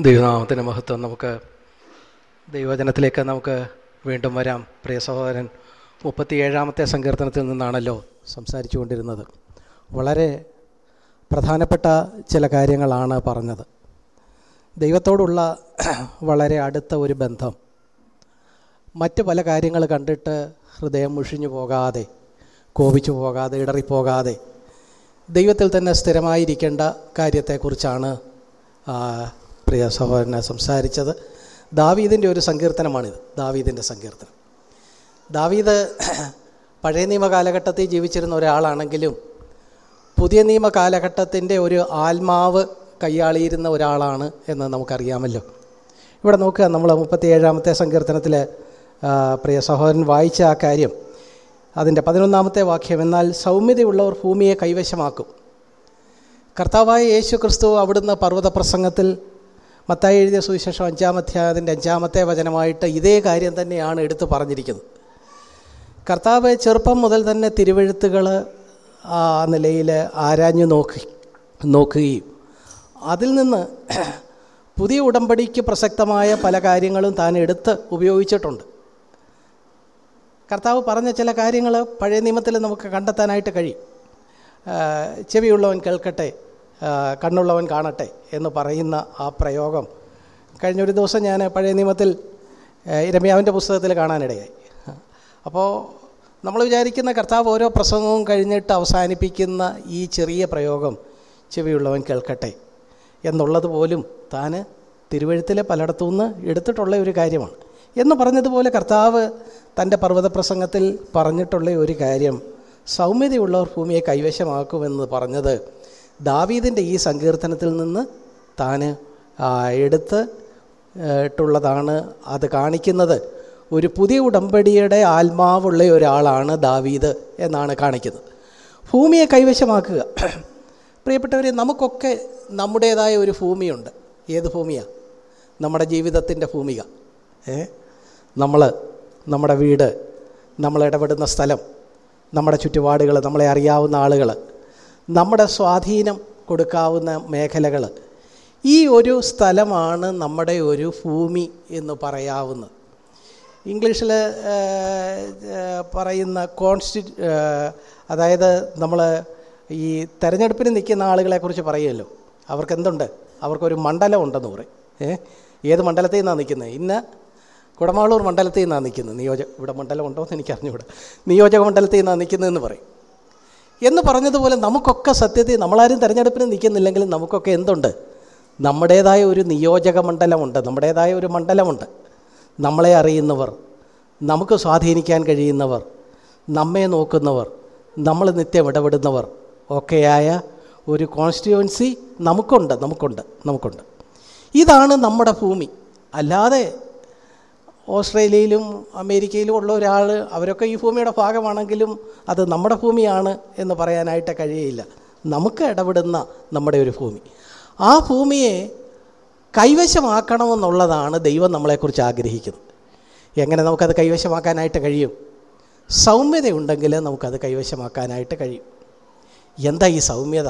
ദൈവനാമത്തിന്റെ മഹത്വം നമുക്ക് ദൈവജനത്തിലേക്ക് നമുക്ക് വീണ്ടും വരാം. പ്രിയ സഹോദരൻ മുപ്പത്തിയേഴാമത്തെ സങ്കീർത്തനത്തിൽ നിന്നാണല്ലോ സംസാരിച്ചു കൊണ്ടിരുന്നത് വളരെ പ്രധാനപ്പെട്ട ചില കാര്യങ്ങളാണ് പറഞ്ഞത്. ദൈവത്തോടുള്ള വളരെ അടുത്ത ഒരു ബന്ധം. മറ്റ് പല കാര്യങ്ങൾ കണ്ടിട്ട് ഹൃദയം മുഷിഞ്ഞു പോകാതെ കോപിച്ചു പോകാതെ ഇടറിപ്പോകാതെ ദൈവത്തിൽ തന്നെ സ്ഥിരമായിരിക്കേണ്ട കാര്യത്തെക്കുറിച്ചാണ് പ്രിയ സഹോദരനെ സംസാരിച്ചത് ദാവീദിന്റെ ഒരു സങ്കീർത്തനമാണിത് ദാവീദിന്റെ സങ്കീർത്തനം. ദാവീദ് പഴയ നിയമ കാലഘട്ടത്തിൽ ജീവിച്ചിരുന്ന ഒരാളാണെങ്കിലും പുതിയ നിയമ കാലഘട്ടത്തിന്റെ ഒരു ആത്മാവ് കൈയാളിയിരുന്ന ഒരാളാണ് എന്ന് നമുക്കറിയാമല്ലോ. ഇവിടെ നോക്കുക നമ്മൾ മുപ്പത്തിയേഴാമത്തെ സങ്കീർത്തനത്തിൽ ആ, പ്രിയ സഹോദരൻ വായിച്ച ആ കാര്യം. അതിന്റെ പതിനൊന്നാമത്തെ വാക്യം എന്നാൽ സൗമ്യതയുള്ളവർ ഭൂമിയെ കൈവശമാക്കും. കർത്താവായ യേശു ക്രിസ്തു അവിടുന്ന് പർവത പ്രസംഗത്തിൽ മത്തായി എഴുതിയ സുവിശേഷം അഞ്ചാമധ്യായത്തിന്റെ അഞ്ചാമത്തെ വചനമായിട്ട് ഇതേ കാര്യം തന്നെയാണ് എടുത്തു പറഞ്ഞിരിക്കുന്നത്. കർത്താവ് ചെറുപ്പം മുതൽ തന്നെ തിരുവഴുത്തുകൾ ആ നിലയിൽ ആരാഞ്ഞു നോക്കി നോക്കുകയും അതിൽ നിന്ന് പുതിയ ഉടമ്പടിക്ക് പ്രസക്തമായ പല കാര്യങ്ങളും താൻ എടുത്ത് ഉപയോഗിച്ചിട്ടുണ്ട്. കർത്താവ് പറഞ്ഞ ചില കാര്യങ്ങൾ പഴയ നിയമത്തിൽ നമുക്ക് കണ്ടെത്താനായിട്ട് കഴിയും. ചെവിയുള്ളവൻ കേൾക്കട്ടെ. കണ്ണുള്ളവൻ കാണട്ടെ എന്ന് പറയുന്ന ആ പ്രയോഗം. കഴിഞ്ഞൊരു ദിവസം ഞാൻ പഴയ നിയമത്തിൽ ഇരമ്യാവിന്റെ പുസ്തകത്തിൽ കാണാനിടയായി. അപ്പോൾ നമ്മൾ വിചാരിക്കുന്ന കർത്താവ് ഓരോ പ്രസംഗവും കഴിഞ്ഞിട്ട് അവസാനിപ്പിക്കുന്ന ഈ ചെറിയ പ്രയോഗം ചെവിയുള്ളവൻ കേൾക്കട്ടെ എന്നുള്ളത് പോലും താൻ തിരുവഴുത്തിലെ പലയിടത്തുനിന്ന് എടുത്തിട്ടുള്ള ഒരു കാര്യമാണ്. എന്ന് പറഞ്ഞതുപോലെ കർത്താവ് തന്റെ പർവത പ്രസംഗത്തിൽ പറഞ്ഞിട്ടുള്ള ഒരു കാര്യം സൗമ്യതയുള്ളവർ ഭൂമിയെ കൈവശമാക്കുമെന്ന് പറഞ്ഞത് ദാവീദിന്റെ ഈ സങ്കീർത്തനത്തിൽ നിന്ന് താൻ എടുത്ത് ട്ടുള്ളതാണ് അത് കാണിക്കുന്നത്. ഒരു പുതിയ ഉടമ്പടിയുടെ ആത്മാവുള്ള ഒരാളാണ് ദാവീദ് എന്നാണ് കാണിക്കുന്നത്. ഭൂമിയെ കൈവശമാക്കുക. പ്രിയപ്പെട്ടവരെ നമുക്കൊക്കെ നമ്മുടേതായ ഒരു ഭൂമിയുണ്ട്. ഏത് ഭൂമിയാണ് നമ്മുടെ ജീവിതത്തിന്റെ ഭൂമിക. ഏ? നമ്മൾ നമ്മുടെ വീട് നമ്മൾ ഇടപെടുന്ന സ്ഥലം നമ്മുടെ ചുറ്റുപാടുകൾ നമ്മളെ അറിയാവുന്ന ആളുകൾ നമ്മുടെ സ്വാധീനം കൊടുക്കാവുന്ന മേഖലകൾ. ഈ ഒരു സ്ഥലമാണ് നമ്മുടെ ഒരു ഭൂമി എന്ന് പറയാവുന്നത്. ഇംഗ്ലീഷിൽ പറയുന്ന കോൺസ്റ്റി അതായത് നമ്മൾ ഈ തെരഞ്ഞെടുപ്പിന് നിൽക്കുന്ന ആളുകളെക്കുറിച്ച് പറയുമല്ലോ. അവർക്ക് എന്തുണ്ട് അവർക്കൊരു മണ്ഡലം ഉണ്ടെന്ന് പറയും ഏത് മണ്ഡലത്തിൽ നിന്നാണ് നിൽക്കുന്നത്? ഇന്ന കുടമാളൂർ മണ്ഡലത്തിൽ നിന്നാണ് നിൽക്കുന്നത്? നിയോജക ഇവിടെ മണ്ഡലം ഉണ്ടോ എന്ന് എനിക്ക് അറിഞ്ഞുകൂടാ നിയോജക മണ്ഡലത്തിൽ നിന്നാണ് നിൽക്കുന്നതെന്ന് പറയും. എന്ന് പറഞ്ഞതുപോലെ നമുക്കൊക്കെ സത്യത്തിൽ നമ്മളാരും തിരഞ്ഞെടുപ്പിന് നിൽക്കുന്നില്ലെങ്കിൽ നമുക്കൊക്കെ എന്തുണ്ട്? നമ്മുടേതായ ഒരു നിയോജക മണ്ഡലമുണ്ട് നമ്മുടേതായ ഒരു മണ്ഡലമുണ്ട്. നമ്മളെ അറിയുന്നവർ നമുക്ക് സ്വാധീനിക്കാൻ കഴിയുന്നവർ നമ്മെ നോക്കുന്നവർ നമ്മൾ നിത്യം ഇടപെടുന്നവർ ഒക്കെയായ ഒരു കോൺസ്റ്റിറ്റ്യുവൻസി നമുക്കുണ്ട് നമുക്കുണ്ട് നമുക്കുണ്ട്. ഇതാണ് നമ്മുടെ ഭൂമി. അല്ലാതെ ഓസ്ട്രേലിയയിലും അമേരിക്കയിലും ഉള്ള ഒരാൾ അവരൊക്കെ ഈ ഭൂമിയുടെ ഭാഗമാണെങ്കിലും അത് നമ്മുടെ ഭൂമിയാണ് എന്ന് പറയാനായിട്ട് കഴിയില്ല. നമുക്ക് ഇടപെടുന്ന നമ്മുടെ ഒരു ഭൂമി. ആ ഭൂമിയെ കൈവശമാക്കണമെന്നുള്ളതാണ് ദൈവം നമ്മളെക്കുറിച്ച് ആഗ്രഹിക്കുന്നത്. എങ്ങനെ നമുക്കത് കൈവശമാക്കാനായിട്ട് കഴിയും? സൗമ്യതയുണ്ടെങ്കിൽ നമുക്കത് കൈവശമാക്കാനായിട്ട് കഴിയും. എന്താ ഈ സൗമ്യത?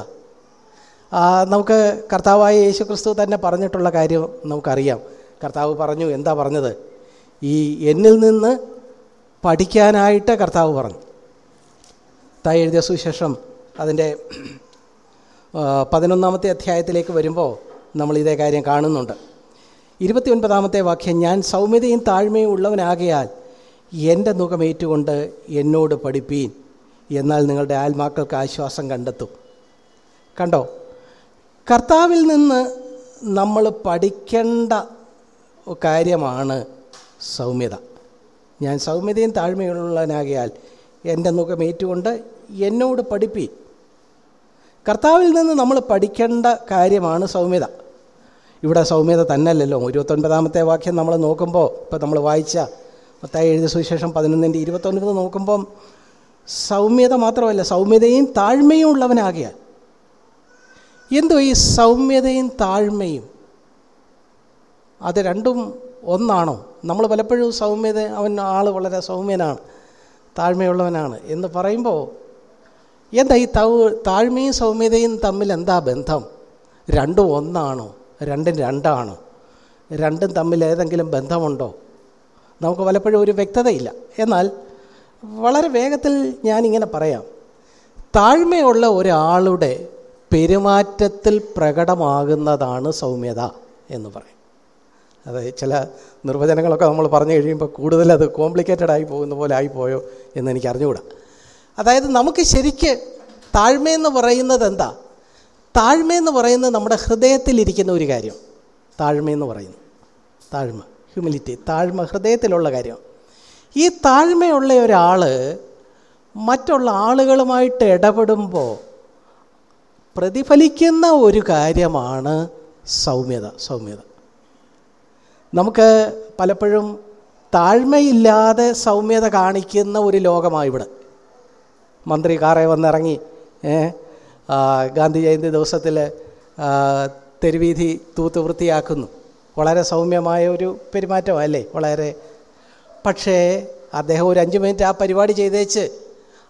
നമുക്ക് കർത്താവായ യേശു ക്രിസ്തു തന്നെ പറഞ്ഞിട്ടുള്ള കാര്യം നമുക്കറിയാം. കർത്താവ് പറഞ്ഞു എന്താ പറഞ്ഞത്? ഈ എന്നിൽ നിന്ന് പഠിക്കാനായിട്ട് കർത്താവ് പറഞ്ഞു. തായി എഴുതിയ സുശേഷം അതിന്റെ പതിനൊന്നാമത്തെ അധ്യായത്തിലേക്ക് വരുമ്പോൾ നമ്മൾ ഇതേ കാര്യം കാണുന്നുണ്ട്. ഇരുപത്തി ഒൻപതാമത്തെ വാക്യം ഞാൻ സൗമ്യതയും താഴ്മയും ഉള്ളവനാകയാൽ എന്റെ മുഖമേറ്റുകൊണ്ട് എന്നോട് പഠിപ്പീൻ എന്നാൽ നിങ്ങളുടെ ആത്മാക്കൾക്ക് ആശ്വാസം കണ്ടെത്തും. കണ്ടോ? കർത്താവിൽ നിന്ന് നമ്മൾ പഠിക്കേണ്ട കാര്യമാണ് സൗമ്യത. ഞാൻ സൗമ്യതയും താഴ്മയുള്ളവനാകിയാൽ എന്റെ മുഖം ഏറ്റുകൊണ്ട് എന്നോട് പഠിപ്പി. കർത്താവിൽ നിന്ന് നമ്മൾ പഠിക്കേണ്ട കാര്യമാണ് സൗമ്യത. ഇവിടെ സൗമ്യത തന്നെയല്ലല്ലോ. ഇരുപത്തൊൻപതാമത്തെ വാക്യം നമ്മൾ നോക്കുമ്പോൾ ഇപ്പോൾ നമ്മൾ വായിച്ച മൊത്തമായി എഴുതിയ സുവിശേഷം പതിനൊന്നിന്റെ ഇരുപത്തൊൻപത് നോക്കുമ്പം സൗമ്യത മാത്രമല്ല സൗമ്യതയും താഴ്മയും ഉള്ളവനാകിയാൽ. എന്തോ ഈ സൗമ്യതയും താഴ്മയും? അത് രണ്ടും ഒന്നാണോ? നമ്മൾ പലപ്പോഴും സൗമ്യത അവൻ ആൾ വളരെ സൗമ്യനാണ് താഴ്മയുള്ളവനാണ് എന്ന് പറയുമ്പോൾ എന്താ ഈ തൗ താഴ്മയും സൗമ്യതയും തമ്മിൽ എന്താ ബന്ധം? രണ്ടും ഒന്നാണോ? രണ്ടും രണ്ടാണോ? രണ്ടും തമ്മിൽ ഏതെങ്കിലും ബന്ധമുണ്ടോ? നമുക്ക് പലപ്പോഴും ഒരു വ്യക്തതയില്ല. എന്നാൽ വളരെ വേഗത്തിൽ ഞാനിങ്ങനെ പറയാം. താഴ്മയുള്ള ഒരാളുടെ പെരുമാറ്റത്തിൽ പ്രകടമാകുന്നതാണ് സൗമ്യത എന്ന് പറയും. അത് ചില നിർവചനങ്ങളൊക്കെ നമ്മൾ പറഞ്ഞു കഴിയുമ്പോൾ കൂടുതൽ അത് കോംപ്ലിക്കേറ്റഡ് ആയി പോകുന്ന പോലെ ആയിപ്പോയോ എന്ന് എനിക്ക് അറിഞ്ഞുകൂടാ. അതായത് നമുക്ക് ശരിക്ക് താഴ്മയെന്ന് പറയുന്നത് എന്താ? താഴ്മയെന്ന് പറയുന്നത് നമ്മുടെ ഹൃദയത്തിലിരിക്കുന്ന ഒരു കാര്യം. താഴ്മയെന്ന് പറയുന്നു. താഴ്മ ഹ്യൂമിലിറ്റി താഴ്മ ഹൃദയത്തിലുള്ള കാര്യം. ഈ താഴ്മയുള്ള ഒരാൾ മറ്റുള്ള ആളുകളുമായിട്ട് ഇടപെടുമ്പോൾ പ്രതിഫലിക്കുന്ന ഒരു കാര്യമാണ് സൗമ്യത സൗമ്യത. നമുക്ക് പലപ്പോഴും താഴ്മയില്ലാതെ സൗമ്യത കാണിക്കുന്ന ഒരു ലോകമാണ് ഇവിടെ. മന്ത്രി കാറെ വന്നിറങ്ങി ഗാന്ധി ജയന്തി ദിവസത്തിൽ തെരുവീതി തൂത്ത് വൃത്തിയാക്കുന്നു. വളരെ സൗമ്യമായ ഒരു പെരുമാറ്റമല്ലേ വളരെ. പക്ഷേ അദ്ദേഹം ഒരു അഞ്ച് മിനിറ്റ് ആ പരിപാടി ചെയ്തേച്ച്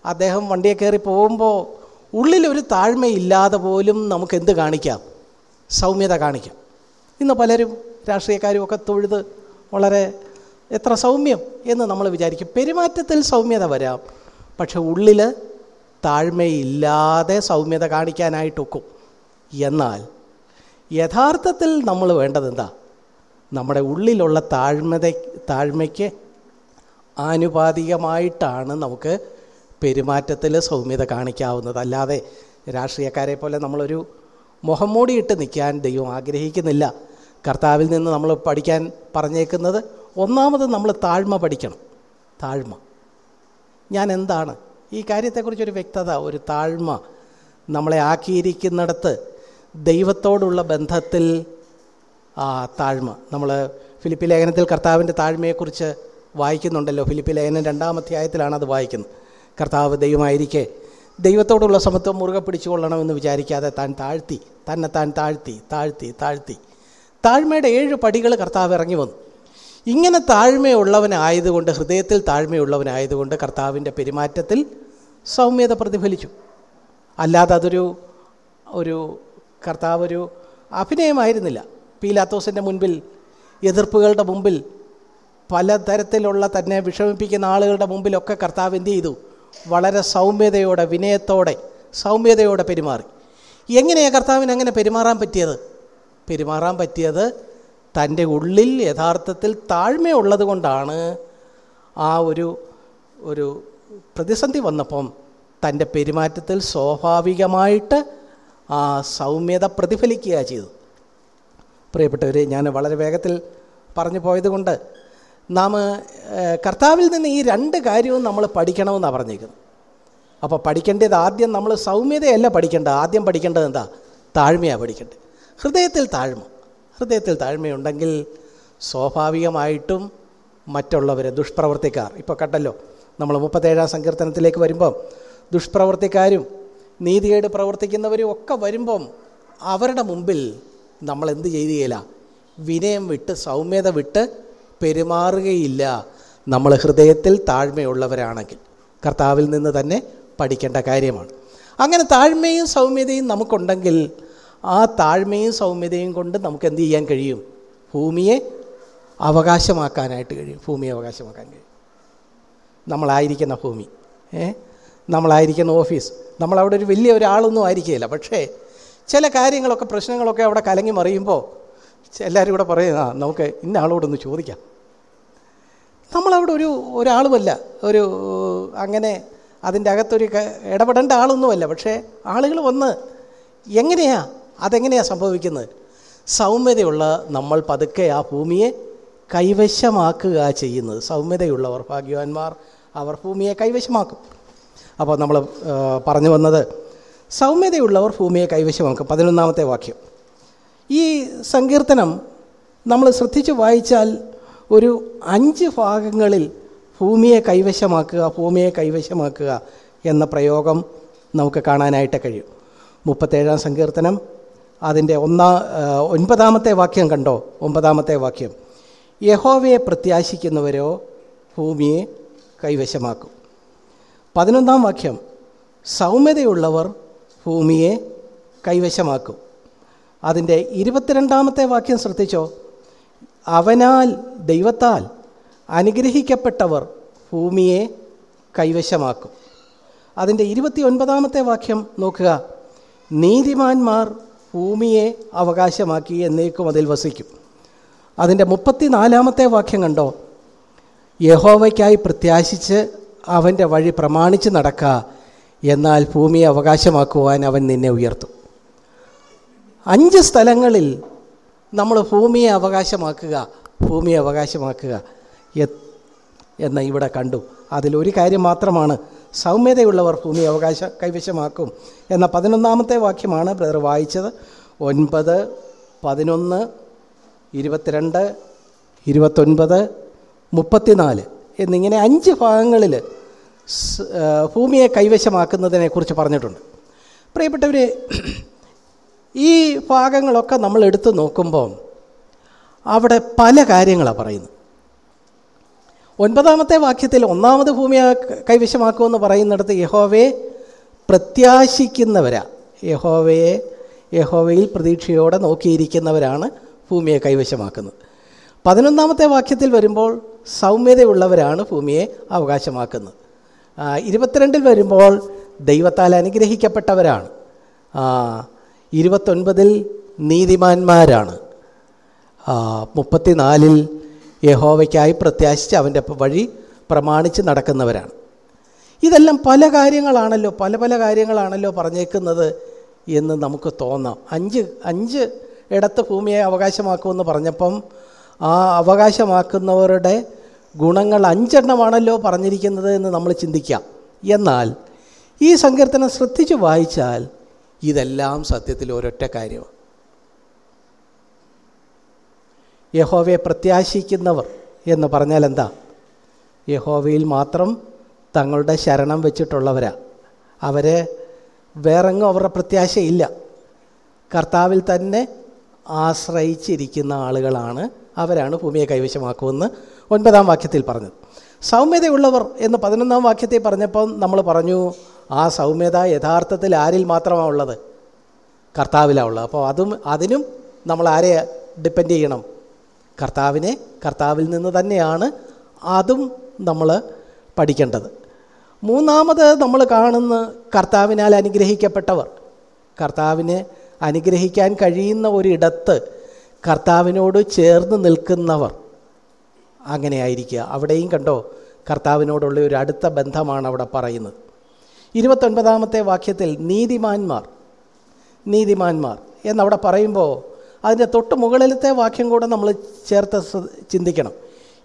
അദ്ദേഹം വണ്ടിയെ കയറി പോകുമ്പോൾ ഉള്ളിലൊരു താഴ്മയില്ലാതെ പോലും നമുക്ക് എന്ത് കാണിക്കാം? സൗമ്യത കാണിക്കാം. ഇന്ന് പലരും രാഷ്ട്രീയക്കാരും ഒക്കെ തൊഴുത് വളരെ എത്ര സൗമ്യം എന്ന് നമ്മൾ വിചാരിക്കും. പെരുമാറ്റത്തിൽ സൗമ്യത വരാം. പക്ഷെ ഉള്ളിൽ താഴ്മയില്ലാതെ സൗമ്യത കാണിക്കാനായിട്ടൊക്കും. എന്നാൽ യഥാർത്ഥത്തിൽ നമ്മൾ വേണ്ടത് എന്താ? നമ്മുടെ ഉള്ളിലുള്ള താഴ്മത താഴ്മയ്ക്ക് ആനുപാതികമായിട്ടാണ് നമുക്ക് പെരുമാറ്റത്തിൽ സൗമ്യത കാണിക്കാവുന്നത്. അല്ലാതെ രാഷ്ട്രീയക്കാരെ പോലെ നമ്മളൊരു മുഖം മൂടിയിട്ട് നിൽക്കാൻ ദൈവം ആഗ്രഹിക്കുന്നില്ല. കർത്താവിൽ നിന്ന് നമ്മൾ പഠിക്കാൻ പറഞ്ഞേക്കുന്നത് ഒന്നാമത് നമ്മൾ താഴ്മ പഠിക്കണം. താഴ്മ. ഞാൻ എന്താണ്? ഈ കാര്യത്തെക്കുറിച്ചൊരു വ്യക്തത ഒരു താഴ്മ നമ്മളെ ആക്കിയിരിക്കുന്നിടത്ത് ദൈവത്തോടുള്ള ബന്ധത്തിൽ താഴ്മ. നമ്മൾ ഫിലിപ്പി ലേഖനത്തിൽ കർത്താവിന്റെ താഴ്മയെക്കുറിച്ച് വായിക്കുന്നുണ്ടല്ലോ. ഫിലിപ്പി ലേഖനം രണ്ടാമധ്യായത്തിലാണ് അത് വായിക്കുന്നത്. കർത്താവ് ദൈവമായിരിക്കെ ദൈവത്തോടുള്ള സമത്വം മുറുകെ പിടിച്ചുകൊള്ളണമെന്ന് വിചാരിക്കാതെ താൻ താഴ്ത്തി തന്നെ താൻ താഴ്ത്തി താഴ്ത്തി താഴ്ത്തി. താഴ്മയുടെ ഏഴ് പടികൾ കർത്താവ് ഇറങ്ങി വന്നു. ഇങ്ങനെ താഴ്മയുള്ളവനായതുകൊണ്ട് ഹൃദയത്തിൽ താഴ്മയുള്ളവനായതുകൊണ്ട് കർത്താവിന്റെ പെരുമാറ്റത്തിൽ സൗമ്യത പ്രതിഫലിച്ചു. അല്ലാതെ അതൊരു ഒരു കർത്താവ് ഒരു അഭിനയമായിരുന്നില്ല. പീലാത്തോസിന്റെ മുൻപിൽ എതിർപ്പുകളുടെ മുമ്പിൽ പലതരത്തിലുള്ള തന്നെ വിഷമിപ്പിക്കുന്ന ആളുകളുടെ മുമ്പിലൊക്കെ കർത്താവ് എന്ത് ചെയ്തു? വളരെ സൗമ്യതയോടെ വിനയത്തോടെ സൗമ്യതയോടെ പെരുമാറി. എങ്ങനെയാണ് കർത്താവിന് അങ്ങനെ പെരുമാറാൻ പറ്റിയത്? പെരുമാറാൻ പറ്റിയത് തന്റെ ഉള്ളിൽ യഥാർത്ഥത്തിൽ താഴ്മയുള്ളത് കൊണ്ടാണ് ആ ഒരു ഒരു പ്രതിസന്ധി വന്നപ്പം തന്റെ പെരുമാറ്റത്തിൽ സ്വാഭാവികമായിട്ട് ആ സൗമ്യത പ്രതിഫലിക്കുക ചെയ്തു പ്രിയപ്പെട്ടവരെ ഞാൻ വളരെ വേഗത്തിൽ പറഞ്ഞു പോയതുകൊണ്ട് നാം കർത്താവിൽ നിന്ന് ഈ രണ്ട് കാര്യവും നമ്മൾ പഠിക്കണമെന്നാണ് പറഞ്ഞേക്കുന്നത് അപ്പോൾ പഠിക്കേണ്ടത് ആദ്യം നമ്മൾ സൗമ്യതയല്ല പഠിക്കേണ്ടത്. ആദ്യം പഠിക്കേണ്ടത് എന്താ? താഴ്മയാണ് പഠിക്കേണ്ടത്. ഹൃദയത്തിൽ താഴ്മ. ഹൃദയത്തിൽ താഴ്മയുണ്ടെങ്കിൽ സ്വാഭാവികമായിട്ടും മറ്റുള്ളവരെ ദുഷ്പ്രവർത്തിക്കാർ. ഇപ്പോൾ കണ്ടല്ലോ നമ്മൾ മുപ്പത്തേഴാം സങ്കീർത്തനത്തിലേക്ക് വരുമ്പം ദുഷ്പ്രവർത്തിക്കാരും നീതിയേട് പ്രവർത്തിക്കുന്നവരും ഒക്കെ വരുമ്പം അവരുടെ മുമ്പിൽ നമ്മൾ എന്ത് ചെയ്യുകയില്ല വിനയം വിട്ട് സൗമ്യത വിട്ട് പെരുമാറുകയില്ല. നമ്മൾ ഹൃദയത്തിൽ താഴ്മയുള്ളവരാണെങ്കിൽ. കർത്താവിൽ നിന്ന് തന്നെ പഠിക്കേണ്ട കാര്യമാണ്. അങ്ങനെ താഴ്മയും സൗമ്യതയും നമുക്കുണ്ടെങ്കിൽ ആ താഴ്മയും സൗമ്യതയും കൊണ്ട് നമുക്ക് എന്ത് ചെയ്യാൻ കഴിയും? ഭൂമിയെ അവകാശമാക്കാനായിട്ട് കഴിയും. ഭൂമിയെ അവകാശമാക്കാൻ കഴിയും. നമ്മളായിരിക്കുന്ന ഭൂമി. ഏ? നമ്മളായിരിക്കുന്ന ഓഫീസ്. നമ്മളവിടെ ഒരു വലിയ ഒരാളൊന്നും ആയിരിക്കുകയില്ല. പക്ഷേ ചില കാര്യങ്ങളൊക്കെ പ്രശ്നങ്ങളൊക്കെ അവിടെ കലങ്ങി മറിയുമ്പോൾ എല്ലാവരും കൂടെ പറയുന്ന നമുക്ക് ഇന്ന ആളോടൊന്ന് ചോദിക്കാം. നമ്മളവിടെ ഒരു ഒരാളുമല്ല. ഒരു അങ്ങനെ അതിന്റെ അകത്തൊരു ഇടപെടേണ്ട ആളൊന്നുമല്ല. പക്ഷേ ആളുകൾ വന്ന് എങ്ങനെയാ അതെങ്ങനെയാ സംഭവിക്കുന്നത്? സൗമ്യതയുള്ള നമ്മൾ പതുക്കെ ആ ഭൂമിയെ കൈവശമാക്കുക ചെയ്യുന്നത്. സൗമ്യതയുള്ളവർ ഭാഗ്യവാന്മാർ അവർ ഭൂമിയെ കൈവശമാക്കും. അപ്പോൾ നമ്മൾ പറഞ്ഞു വന്നത് സൗമ്യതയുള്ളവർ ഭൂമിയെ കൈവശമാക്കും. പതിനൊന്നാമത്തെ വാക്യം. ഈ സങ്കീർത്തനം നമ്മൾ ശ്രദ്ധിച്ച് വായിച്ചാൽ ഒരു അഞ്ച് ഭാഗങ്ങളിൽ ഭൂമിയെ കൈവശമാക്കുക ഭൂമിയെ കൈവശമാക്കുക എന്ന പ്രയോഗം നമുക്ക് കാണാനായിട്ട് കഴിയും. മുപ്പത്തേഴാം സങ്കീർത്തനം. അതിന്റെ ഒന്നാ ഒൻപതാമത്തെ വാക്യം കണ്ടോ? ഒമ്പതാമത്തെ വാക്യം. യഹോവയെ പ്രത്യാശിക്കുന്നവരോ ഭൂമിയെ കൈവശമാക്കും. പതിനൊന്നാം വാക്യം. സൗമ്യതയുള്ളവർ ഭൂമിയെ കൈവശമാക്കും. അതിന്റെ ഇരുപത്തിരണ്ടാമത്തെ വാക്യം ശ്രദ്ധിച്ചോ? അവനാൽ ദൈവത്താൽ അനുഗ്രഹിക്കപ്പെട്ടവർ ഭൂമിയെ കൈവശമാക്കും. അതിന്റെ ഇരുപത്തി ഒൻപതാമത്തെ വാക്യം നോക്കുക. നീതിമാന്മാർ ഭൂമിയെ അവകാശമാക്കി എന്നേക്കും അതിൽ വസിക്കും. അതിന്റെ മുപ്പത്തിനാലാമത്തെ വാക്യം കണ്ടോ? യഹോവയ്ക്കായി പ്രത്യാശിച്ച് അവന്റെ വഴി പ്രമാണിച്ച് നടക്കുക എന്നാൽ ഭൂമിയെ അവകാശമാക്കുവാൻ അവൻ നിന്നെ ഉയർത്തും. അഞ്ച് സ്ഥലങ്ങളിൽ നമ്മൾ ഭൂമിയെ അവകാശമാക്കുക ഭൂമിയെ അവകാശമാക്കുക എന്ന ഇവിടെ കണ്ടു. അതിലൊരു കാര്യം മാത്രമാണ് സൗമ്യതയുള്ളവർ ഭൂമി അവകാശ കൈവശമാക്കും എന്ന പതിനൊന്നാമത്തെ വാക്യമാണ് ബ്രദർ വായിച്ചത്. ഒൻപത് പതിനൊന്ന് ഇരുപത്തിരണ്ട് ഇരുപത്തൊൻപത് മുപ്പത്തിനാല് എന്നിങ്ങനെ അഞ്ച് ഭാഗങ്ങളിൽ ഭൂമിയെ കൈവശമാക്കുന്നതിനെക്കുറിച്ച് പറഞ്ഞിട്ടുണ്ട്. പ്രിയപ്പെട്ടവർ ഈ ഭാഗങ്ങളൊക്കെ നമ്മൾ എടുത്തു നോക്കുമ്പോൾ അവിടെ പല കാര്യങ്ങളാണ് പറയുന്നത്. ഒൻപതാമത്തെ വാക്യത്തിൽ ഒന്നാമത് ഭൂമിയെ കൈവശമാക്കുമെന്ന് പറയുന്നിടത്ത് യഹോവയെ പ്രത്യാശിക്കുന്നവരാ. യഹോവയെ യഹോവയിൽ പ്രതീക്ഷയോടെ നോക്കിയിരിക്കുന്നവരാണ് ഭൂമിയെ കൈവശമാക്കുന്നത്. പതിനൊന്നാമത്തെ വാക്യത്തിൽ വരുമ്പോൾ സൗമ്യതയുള്ളവരാണ് ഭൂമിയെ അവകാശമാക്കുന്നത്. ഇരുപത്തിരണ്ടിൽ വരുമ്പോൾ ദൈവത്താൽ അനുഗ്രഹിക്കപ്പെട്ടവരാണ്. ഇരുപത്തൊൻപതിൽ നീതിമാന്മാരാണ്. മുപ്പത്തിനാലിൽ യഹോവയ്ക്കായി പ്രത്യാശിച്ച് അവന്റെ വഴി പ്രമാണിച്ച് നടക്കുന്നവരാണ്. ഇതെല്ലാം പല കാര്യങ്ങളാണല്ലോ പല പല കാര്യങ്ങളാണല്ലോ പറഞ്ഞേക്കുന്നത് എന്ന് നമുക്ക് തോന്നാം. അഞ്ച് അഞ്ച് ഇടത്ത് ഭൂമിയെ അവകാശമാക്കുമെന്ന് പറഞ്ഞപ്പം ആ അവകാശമാക്കുന്നവരുടെ ഗുണങ്ങൾ അഞ്ചെണ്ണമാണല്ലോ പറഞ്ഞിരിക്കുന്നത് എന്ന് നമ്മൾ ചിന്തിക്കാം. എന്നാൽ ഈ സങ്കീർത്തനം ശ്രദ്ധിച്ച് വായിച്ചാൽ ഇതെല്ലാം സത്യത്തിൽ ഒരൊറ്റ കാര്യമാണ്. യഹോവയെ പ്രത്യാശിക്കുന്നവർ എന്ന് പറഞ്ഞാൽ എന്താ? യഹോവയിൽ മാത്രം തങ്ങളുടെ ശരണം വെച്ചിട്ടുള്ളവരാ. അവരെ വേറെങ്ങും അവരുടെ പ്രത്യാശയില്ല. കർത്താവിൽ തന്നെ ആശ്രയിച്ചിരിക്കുന്ന ആളുകളാണ് അവരാണ് ഭൂമിയെ കൈവശമാക്കുമെന്ന് ഒൻപതാം വാക്യത്തിൽ പറഞ്ഞത്. സൗമ്യതയുള്ളവർ എന്ന് പതിനൊന്നാം വാക്യത്തിൽ പറഞ്ഞപ്പോൾ നമ്മൾ പറഞ്ഞു ആ സൗമ്യത യഥാർത്ഥത്തിൽ ആരിൽ മാത്രമാണ് ഉള്ളത്? കർത്താവിലാണ് ഉള്ളത്. അപ്പോൾ അതും അതിനും നമ്മൾ ആരെ ഡിപ്പെൻഡ് ചെയ്യണം? കർത്താവിനെ കർത്താവിൽ നിന്ന് തന്നെയാണ് അതും നമ്മൾ പഠിക്കേണ്ടത്. മൂന്നാമത് നമ്മൾ കാണുന്ന കർത്താവിനാൽ അനുഗ്രഹിക്കപ്പെട്ടവർ. കർത്താവിനെ അനുഗ്രഹിക്കാൻ കഴിയുന്ന ഒരിടത്ത് കർത്താവിനോട് ചേർന്ന് നിൽക്കുന്നവർ അങ്ങനെയായിരിക്കുക. അവിടെയും കണ്ടോ കർത്താവിനോടുള്ള ഒരു അടുത്ത ബന്ധമാണ് അവിടെ പറയുന്നത്. ഇരുപത്തൊൻപതാമത്തെ വാക്യത്തിൽ നീതിമാന്മാർ നീതിമാന്മാർ എന്നവിടെ പറയുമ്പോൾ അതിന്റെ തൊട്ട് മുകളിലത്തെ വാക്യം കൂടെ നമ്മൾ ചേർത്ത് ചിന്തിക്കണം.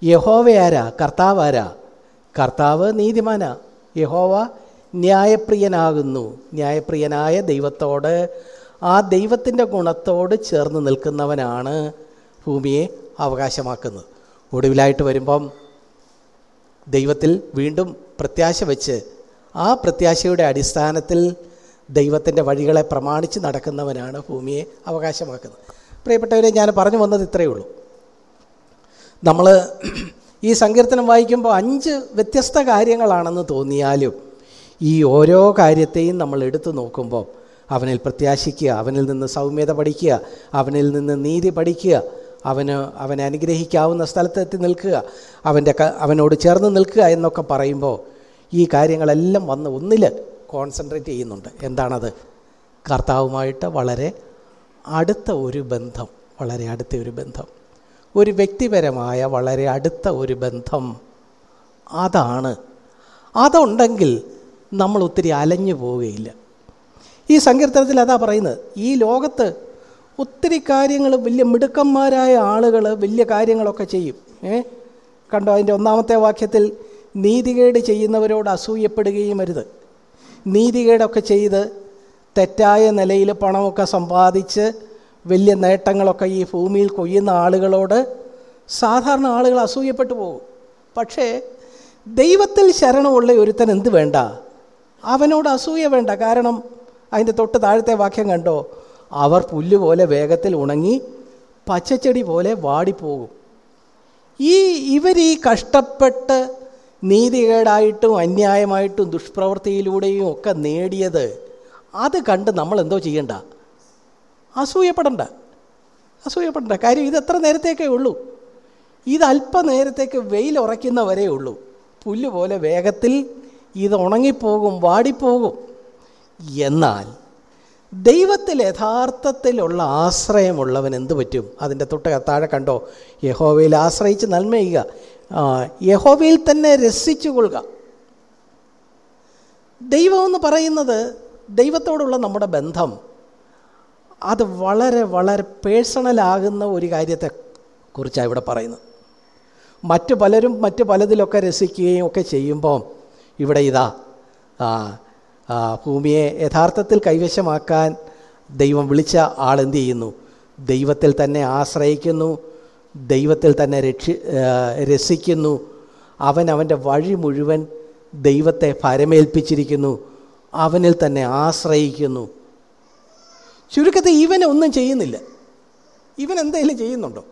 യഹോവ ആരാ? കർത്താവ് ആരാ? കർത്താവ് നീതിമാനാ. യഹോവ ന്യായപ്രിയനാകുന്നു. ന്യായപ്രിയനായ ദൈവത്തോട് ആ ദൈവത്തിന്റെ ഗുണത്തോട് ചേർന്ന് നിൽക്കുന്നവനാണ് ഭൂമിയെ അവകാശമാക്കുന്നത്. ഒടുവിലായിട്ട് വരുമ്പം ദൈവത്തിൽ വീണ്ടും പ്രത്യാശ വെച്ച് ആ പ്രത്യാശയുടെ അടിസ്ഥാനത്തിൽ ദൈവത്തിന്റെ വഴികളെ പ്രമാണിച്ച് നടക്കുന്നവനാണ് ഭൂമിയെ അവകാശമാക്കുന്നത്. പ്രിയപ്പെട്ടവരെ ഞാൻ പറഞ്ഞു വന്നത് ഇത്രയേ ഉള്ളൂ. നമ്മൾ ഈ സങ്കീർത്തനം വായിക്കുമ്പോൾ അഞ്ച് വ്യത്യസ്ത കാര്യങ്ങളാണെന്ന് തോന്നിയാലും ഈ ഓരോ കാര്യത്തെയും നമ്മൾ എടുത്തു നോക്കുമ്പോൾ അവനിൽ പ്രത്യാശിക്കുക അവനിൽ നിന്ന് സൗമ്യത പഠിക്കുക അവനിൽ നിന്ന് നീതി പഠിക്കുക അവന് അവനെ അനുഗ്രഹിക്കാവുന്ന സ്ഥലത്തെത്തി നിൽക്കുക അവന്റെ അവനോട് ചേർന്ന് നിൽക്കുക എന്നൊക്കെ പറയുമ്പോൾ ഈ കാര്യങ്ങളെല്ലാം വന്ന് ഒന്നിൽ കോൺസെൻട്രേറ്റ് ചെയ്യുന്നുണ്ട്. എന്താണത്? കർത്താവുമായിട്ട് വളരെ അടുത്ത ഒരു ബന്ധം വളരെ അടുത്ത ഒരു ബന്ധം. ഒരു വ്യക്തിപരമായ വളരെ അടുത്ത ഒരു ബന്ധം. അതാണ്. അതുണ്ടെങ്കിൽ നമ്മൾ ഒത്തിരി അലഞ്ഞു പോവുകയില്ല. ഈ സങ്കീർത്തനത്തിൽ അതാ പറയുന്നത് ഈ ലോകത്ത് ഒത്തിരി കാര്യങ്ങൾ വലിയ മിടുക്കന്മാരായ ആളുകൾ വലിയ കാര്യങ്ങളൊക്കെ ചെയ്യും. ഏ? കണ്ടോ അതിന്റെ ഒന്നാമത്തെ വാക്യത്തിൽ നീതികേട് ചെയ്യുന്നവരോട് അസൂയപ്പെടുകയും അരുത്. നീതികേടൊക്കെ ചെയ്ത് തെറ്റായ നിലയിൽ പണമൊക്കെ സമ്പാദിച്ച് വലിയ നേട്ടങ്ങളൊക്കെ ഈ ഭൂമിയിൽ കൊയ്യുന്ന ആളുകളോട് സാധാരണ ആളുകൾ അസൂയപ്പെട്ടു പോകും. പക്ഷേ ദൈവത്തിൽ ശരണമുള്ള ഒരുത്തൻ എന്ത് വേണ്ട? അവനോട് അസൂയ വേണ്ട. കാരണം അതിന്റെ തൊട്ട് താഴത്തെ വാക്യം കണ്ടോ? അവർ പുല്ല് പോലെ വേഗത്തിൽ ഉണങ്ങി പച്ചച്ചെടി പോലെ വാടിപ്പോകും. ഈ ഇവർ ഈ കഷ്ടപ്പെട്ട് നീതികേടായിട്ടും അന്യായമായിട്ടും ദുഷ്പ്രവൃത്തിയിലൂടെയും ഒക്കെ നേടിയത് അത് കണ്ട് നമ്മൾ എന്തോ ചെയ്യണ്ട. അസൂയപ്പെടണ്ട. അസൂയപ്പെടണ്ട. കാര്യം ഇത് എത്ര നേരത്തേക്കേ ഉള്ളൂ? ഇത് അല്പനേരത്തേക്ക് വെയിൽ ഉറയ്ക്കുന്നവരേ ഉള്ളൂ. പുല്ല് പോലെ വേഗത്തിൽ ഇത് ഉണങ്ങിപ്പോകും വാടിപ്പോകും. എന്നാൽ ദൈവത്തിൽ യഥാർത്ഥത്തിലുള്ള ആശ്രയമുള്ളവൻ എന്തു പറ്റും? അതിന്റെ തൊട്ട് താഴെ കണ്ടോ? യഹോവയിൽ ആശ്രയിച്ച് നന്മ ചെയ്യുക. യഹോവയിൽ തന്നെ രസിച്ചു കൊള്ളുക. ദൈവമെന്ന് പറയുന്നത് ദൈവത്തോടുള്ള നമ്മുടെ ബന്ധം അത് വളരെ വളരെ പേഴ്സണലാകുന്ന ഒരു കാര്യത്തെ കുറിച്ചാണ് ഇവിടെ പറയുന്നത്. മറ്റു പലരും മറ്റു പലതിലൊക്കെ രസിക്കുകയും ഒക്കെ ചെയ്യുമ്പോൾ ഇവിടെ ഇതാ ഭൂമിയെ യഥാർത്ഥത്തിൽ കൈവശമാക്കാൻ ദൈവം വിളിച്ച ആൾ എന്ത് ചെയ്യുന്നു? ദൈവത്തിൽ തന്നെ ആശ്രയിക്കുന്നു ദൈവത്തിൽ തന്നെ രക്ഷി രസിക്കുന്നു. അവൻ അവന്റെ വഴി മുഴുവൻ ദൈവത്തെ ഫരമേൽപ്പിച്ചിരിക്കുന്നു അവനിൽ തന്നെ ആശ്രയിക്കുന്നു. ചുരുക്കത്തിൽ ഇവനൊന്നും ചെയ്യുന്നില്ല. ഇവൻ എന്തെങ്കിലും ചെയ്യുന്നുണ്ടോ?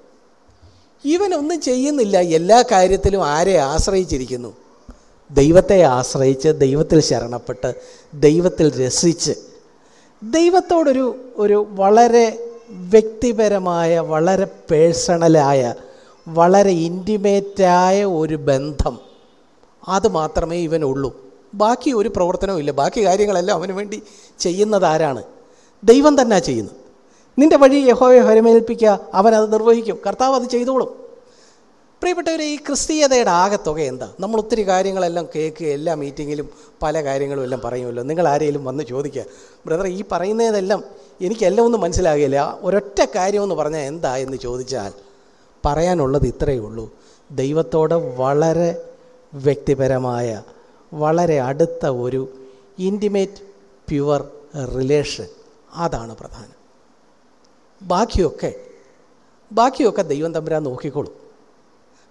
ഇവനൊന്നും ചെയ്യുന്നില്ല. എല്ലാ കാര്യത്തിലും ആരെ ആശ്രയിച്ചിരിക്കുന്നു? ദൈവത്തെ ആശ്രയിച്ച് ദൈവത്തിൽ ശരണപ്പെട്ട് ദൈവത്തിൽ രസിച്ച്. ദൈവത്തോടൊരു ഒരു വളരെ വ്യക്തിപരമായ വളരെ പേഴ്സണലായ വളരെ ഇന്റിമേറ്റായ ഒരു ബന്ധം. അത് മാത്രമേ ഇവനുള്ളൂ. ബാക്കി ഒരു പ്രവർത്തനവും ഇല്ല. ബാക്കി കാര്യങ്ങളെല്ലാം അവന് വേണ്ടി ചെയ്യുന്നത് ആരാണ്? ദൈവം തന്നെ ചെയ്യുന്നത്. നിന്റെ വഴി യഹോയെ ഹരമേൽപ്പിക്കുക അവനത് നിർവഹിക്കും. കർത്താവ് അത് ചെയ്തോളും. പ്രിയപ്പെട്ടവരെ ഈ ക്രിസ്തീയതയുടെ ആകത്തുക എന്താ? നമ്മൾ ഒത്തിരി കാര്യങ്ങളെല്ലാം കേൾക്കുക എല്ലാ മീറ്റിങ്ങിലും പല കാര്യങ്ങളും എല്ലാം പറയുമല്ലോ. നിങ്ങൾ ആരെങ്കിലും വന്ന് ചോദിക്കുക ബ്രദർ ഈ പറയുന്നതെല്ലാം എനിക്കെല്ലാം ഒന്നും മനസ്സിലാകില്ല. ഒരൊറ്റ കാര്യമെന്ന് പറഞ്ഞാൽ എന്താ? എന്ന് ചോദിച്ചാൽ പറയാനുള്ളത് ഇത്രയേ ഉള്ളൂ. ദൈവത്തോട് വളരെ വ്യക്തിപരമായ വളരെ അടുത്ത ഒരു ഇന്റിമേറ്റ് പ്യുവർ റിലേഷൻ അതാണ് പ്രധാനം. ബാക്കിയൊക്കെ ബാക്കിയൊക്കെ ദൈവം തമ്പുരാൻ നോക്കിക്കോളും.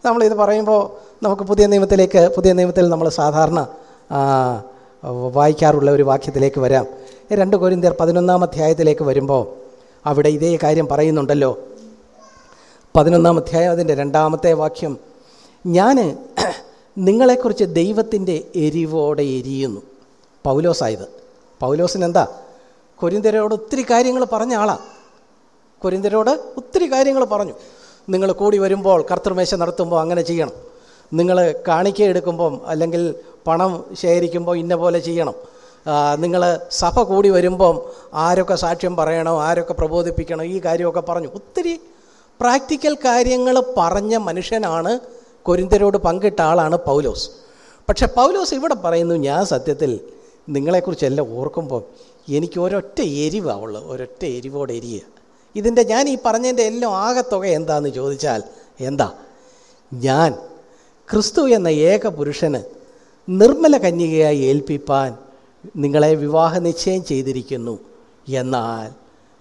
നമ്മളിത് പറയുമ്പോൾ നമുക്ക് പുതിയ നിയമത്തിലേക്ക് പുതിയ നിയമത്തിൽ നമ്മൾ സാധാരണ വായിക്കാറുള്ള ഒരു വാക്യത്തിലേക്ക് വരാം. രണ്ട് കോരിന്തിയർ പതിനൊന്നാം അധ്യായത്തിലേക്ക് വരുമ്പോൾ അവിടെ ഇതേ കാര്യം പറയുന്നുണ്ടല്ലോ. പതിനൊന്നാം അധ്യായം അതിന്റെ രണ്ടാമത്തെ വാക്യം. ഞാൻ നിങ്ങളെക്കുറിച്ച് ദൈവത്തിന്റെ എരിവോടെ എരിയുന്നു. പൗലോസായത്. പൗലോസിന് എന്താ കൊരിന്തരോട് ഒത്തിരി കാര്യങ്ങൾ പറഞ്ഞ ആളാണ് കൊരിന്തരോട് ഒത്തിരി കാര്യങ്ങൾ പറഞ്ഞു. നിങ്ങൾ കൂടി വരുമ്പോൾ കർത്തൃമേശ നടത്തുമ്പോൾ അങ്ങനെ ചെയ്യണം. നിങ്ങൾ കാണിക്ക എടുക്കുമ്പം അല്ലെങ്കിൽ പണം ശേഖരിക്കുമ്പോൾ ഇന്ന പോലെ ചെയ്യണം. നിങ്ങൾ സഭ കൂടി വരുമ്പം ആരൊക്കെ സാക്ഷ്യം പറയണം ആരൊക്കെ പ്രബോധിപ്പിക്കണം ഈ കാര്യമൊക്കെ പറഞ്ഞു. ഒത്തിരി പ്രാക്ടിക്കൽ കാര്യങ്ങൾ പറഞ്ഞ മനുഷ്യനാണ് കൊരിന്തരോട് പങ്കിട്ട ആളാണ് പൗലോസ്. പക്ഷെ പൗലോസ് ഇവിടെ പറയുന്നു ഞാൻ സത്യത്തിൽ നിങ്ങളെക്കുറിച്ചെല്ലാം ഓർക്കുമ്പോൾ എനിക്ക് ഒരൊറ്റ എരിവാണ് ഉള്ളത് ഒരൊറ്റ എരിവോടെ എരിയ ഇതിന്റെ ഞാൻ ഈ പറഞ്ഞതിന്റെ എല്ലാം ആകത്തുക എന്താന്ന് ചോദിച്ചാൽ എന്താ? ഞാൻ ക്രിസ്തു എന്ന ഏക പുരുഷന് നിർമ്മല കന്യകയായി ഏൽപ്പിപ്പാൻ നിങ്ങളെ വിവാഹ നിശ്ചയം ചെയ്തിരിക്കുന്നു. എന്നാൽ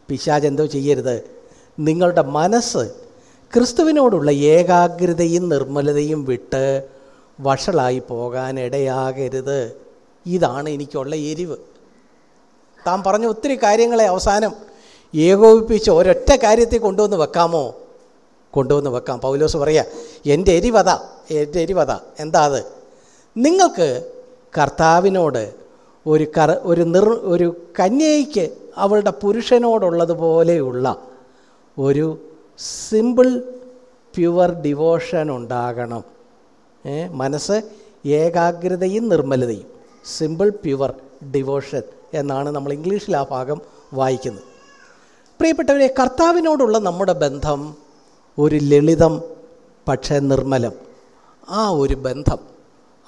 പിശാജ് എന്തോ ചെയ്യരുത്. നിങ്ങളുടെ മനസ്സ് ക്രിസ്തുവിനോടുള്ള ഏകാഗ്രതയും നിർമ്മലതയും വിട്ട് വഷളായി പോകാനിടയാകരുത്. ഇതാണ് എനിക്കുള്ള എരിവ്. താൻ പറഞ്ഞ ഒത്തിരി കാര്യങ്ങളെ അവസാനം ഏകോപിപ്പിച്ച് ഒരൊറ്റ കാര്യത്തിൽ കൊണ്ടുവന്ന് വെക്കാമോ? കൊണ്ടുവന്ന് വെക്കാം. പൗലോസ് പറയാ എന്റെ എരിവത എന്റെ എരിവത. എന്താ അത്? നിങ്ങൾക്ക് കർത്താവിനോട് ഒരു കർ ഒരു നിർ ഒരു കന്യയ്ക്ക് അവളുടെ പുരുഷനോടുള്ളതുപോലെയുള്ള ഒരു സിമ്പിൾ പ്യുവർ ഡിവോഷൻ ഉണ്ടാകണം. മനസ്സ് ഏകാഗ്രതയും നിർമ്മലതയും. സിമ്പിൾ പ്യുവർ ഡിവോഷൻ എന്നാണ് നമ്മൾ ഇംഗ്ലീഷിൽ ആ ഭാഗം വായിക്കുന്നത്. പ്രിയപ്പെട്ടവരെ കർത്താവിനോടുള്ള നമ്മുടെ ബന്ധം ഒരു ലളിതം പക്ഷേ നിർമ്മലം. ആ ഒരു ബന്ധം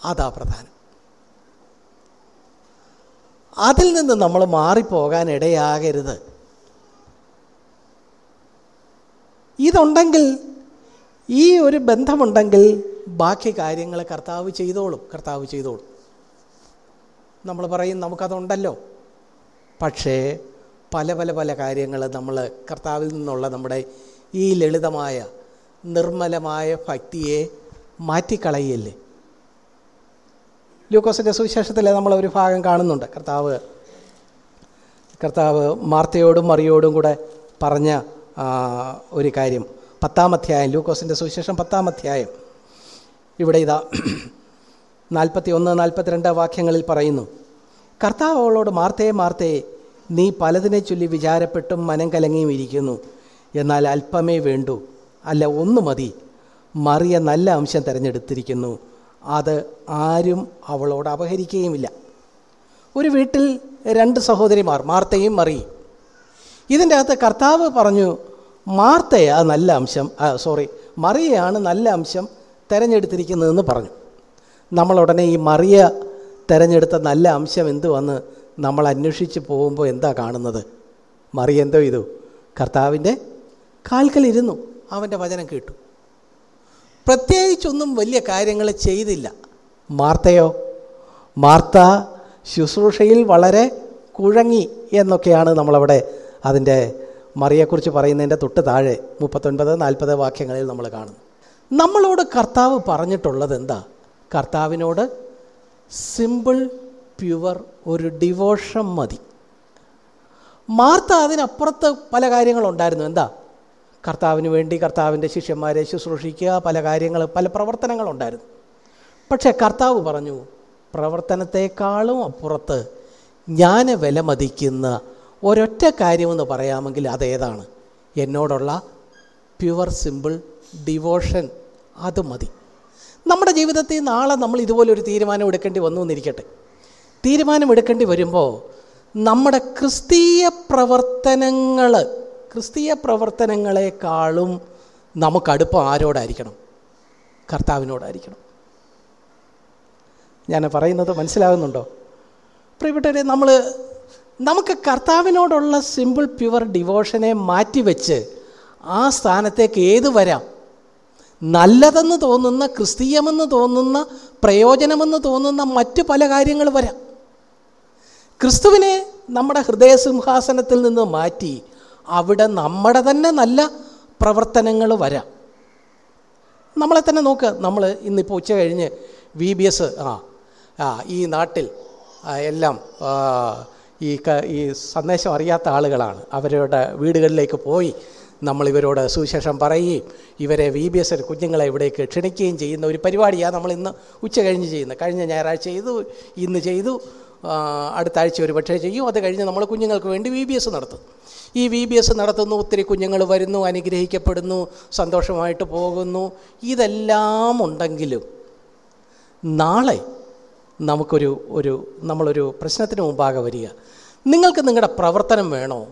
അതാ പ്രധാനം. അതിൽ നിന്ന് നമ്മൾ മാറിപ്പോകാൻ ഇടയാകരുത്. ഇതുണ്ടെങ്കിൽ ഈ ഒരു ബന്ധമുണ്ടെങ്കിൽ ബാക്കി കാര്യങ്ങൾ കർത്താവ് ചെയ്തോളും കർത്താവ് ചെയ്തോളും. നമ്മൾ പറയും നമുക്കതുണ്ടല്ലോ. പക്ഷേ പല പല പല കാര്യങ്ങൾ നമ്മൾ കർത്താവിൽ നിന്നുള്ള നമ്മുടെ ഈ ലളിതമായ നിർമ്മലമായ ഭക്തിയെ മാറ്റിക്കളയല്ലേ? ലൂക്കോസിന്റെ സുവിശേഷത്തിൽ നമ്മൾ ഒരു ഭാഗം കാണുന്നുണ്ട്. കർത്താവ് കർത്താവ് മാർത്തയോടും മറിയോടും കൂടെ പറഞ്ഞ ഒരു കാര്യം. പത്താം അധ്യായം ലൂക്കോസിന്റെ സുവിശേഷം പത്താം അധ്യായം. ഇവിടെ ഇതാ നാൽപ്പത്തി ഒന്ന് നാൽപ്പത്തിരണ്ട് വാക്യങ്ങളിൽ പറയുന്നു. കർത്താവ് അവളോട് മാർത്തേ മാർത്തേ നീ പലതിനെ ചൊല്ലി വിചാരപ്പെട്ടും മനം കലങ്ങിയും ഇരിക്കുന്നു. എന്നാൽ അല്പമേ വേണ്ടൂ. അല്ല ഒന്ന് മതി. മറിയ നല്ല അംശം തിരഞ്ഞെടുത്തിരിക്കുന്നു. അത് ആരും അവളോട് അപഹരിക്കുകയുമില്ല. ഒരു വീട്ടിൽ രണ്ട് സഹോദരിമാർ മാർത്തയും മറിയും ഇതിന്റെ അകത്ത് കർത്താവ് പറഞ്ഞു മാർത്തയാ നല്ല അംശം സോറി മറിയയാണ് നല്ല അംശം തിരഞ്ഞെടുത്തിരിക്കുന്നതെന്ന് പറഞ്ഞു. നമ്മളുടനെ ഈ മറിയ തിരഞ്ഞെടുത്ത നല്ല അംശം എന്തുവന്ന് നമ്മൾ അന്വേഷിച്ച് പോകുമ്പോൾ എന്താ കാണുന്നത്? മറിയ എന്തോ ചെയ്തു? കർത്താവിന്റെ കാൽക്കലിരുന്നു അവന്റെ വചനം കേട്ടു. പ്രത്യേകിച്ചൊന്നും വലിയ കാര്യങ്ങൾ ചെയ്തില്ല. മാർത്തയോ? മാർത്ത ശുശ്രൂഷയിൽ വളരെ കുഴങ്ങി എന്നൊക്കെയാണ് നമ്മളവിടെ അതിന്റെ മറിയെക്കുറിച്ച് പറയുന്നതിന്റെ തൊട്ട് താഴെ മുപ്പത്തൊൻപത് നാൽപ്പത് വാക്യങ്ങളിൽ നമ്മൾ കാണുന്നു. നമ്മളോട് കർത്താവ് പറഞ്ഞിട്ടുള്ളത് എന്താ? കർത്താവിനോട് സിമ്പിൾ പ്യുവർ ഒരു ഡിവോഷൻ മതി. മാർത്ത അതിനപ്പുറത്ത് പല കാര്യങ്ങളുണ്ടായിരുന്നു. എന്താ? കർത്താവിന് വേണ്ടി കർത്താവിന്റെ ശിഷ്യന്മാരെ ശുശ്രൂഷിക്കുക പല കാര്യങ്ങൾ പല പ്രവർത്തനങ്ങളുണ്ടായിരുന്നു. പക്ഷേ കർത്താവ് പറഞ്ഞു പ്രവർത്തനത്തെക്കാളും അപ്പുറത്ത് ഞാൻ വിലമതിക്കുന്ന ഒരൊറ്റ കാര്യമെന്ന് പറയാമെങ്കിൽ അതേതാണ്. എന്നോടുള്ള പ്യുവർ സിമ്പിൾ ഡിവോഷൻ അത് മതി. നമ്മുടെ ജീവിതത്തിൽ നാളെ നമ്മൾ ഇതുപോലൊരു തീരുമാനം എടുക്കേണ്ടി വന്നു എന്നിരിക്കട്ടെ തീരുമാനം എടുക്കേണ്ടി വരുമ്പോൾ നമ്മുടെ ക്രിസ്തീയ പ്രവർത്തനങ്ങൾ ക്രിസ്തീയ പ്രവർത്തനങ്ങളെക്കാളും നമുക്കടുപ്പം ആരോടായിരിക്കണം? കർത്താവിനോടായിരിക്കണം. ഞാൻ പറയുന്നത് മനസ്സിലാകുന്നുണ്ടോ പ്രിയപ്പെട്ടവരെ നമ്മൾ നമുക്ക് കർത്താവിനോടുള്ള സിമ്പിൾ പ്യുവർ ഡിവോഷനെ മാറ്റിവെച്ച് ആ സ്ഥാനത്തേക്ക് ഏത് വരാം? നല്ലതെന്ന് തോന്നുന്ന ക്രിസ്തീയമെന്ന് തോന്നുന്ന പ്രയോജനമെന്ന് തോന്നുന്ന മറ്റ് പല കാര്യങ്ങൾ വരാം. ക്രിസ്തുവിനെ നമ്മുടെ ഹൃദയസിംഹാസനത്തിൽ നിന്ന് മാറ്റി അവിടെ നമ്മുടെ തന്നെ നല്ല പ്രവർത്തനങ്ങൾ വരാം. നമ്മളെ തന്നെ നോക്ക് നമ്മൾ ഇന്നിപ്പോൾ ഉച്ച കഴിഞ്ഞ് വി ബി എസ് ആ ആ ഈ നാട്ടിൽ എല്ലാം ഈ ക- ഈ സന്ദേശം അറിയാത്ത ആളുകളാണ്. അവരുടെ വീടുകളിലേക്ക് പോയി നമ്മൾ ഇവരോട് സുവിശേഷം പറയുകയും ഇവരെ വി ബി എസ് കുഞ്ഞുങ്ങളെ ഇവിടേക്ക് ക്ഷണിക്കുകയും ചെയ്യുന്ന ഒരു പരിപാടിയാണ് നമ്മൾ ഇന്ന് ഉച്ച കഴിഞ്ഞ് ചെയ്യുന്നത്. കഴിഞ്ഞ ഞായറാഴ്ച ചെയ്തു ഇന്ന് ചെയ്തു അടുത്ത ആഴ്ച ഒരു പക്ഷേ ചെയ്യും. അത് കഴിഞ്ഞ് നമ്മൾ കുഞ്ഞുങ്ങൾക്ക് വേണ്ടി വി ബി എസ് നടത്തും. ഈ വി ബി എസ് നടത്തുന്നു ഒത്തിരി കുഞ്ഞുങ്ങൾ വരുന്നു അനുഗ്രഹിക്കപ്പെടുന്നു സന്തോഷമായിട്ട് പോകുന്നു. ഇതെല്ലാം ഉണ്ടെങ്കിലും നാളെ നമുക്കൊരു ഒരു നമ്മളൊരു പ്രശ്നത്തിന് മുമ്പാകെ വരിക. നിങ്ങൾക്ക് നിങ്ങളുടെ പ്രവർത്തനം വേണോ?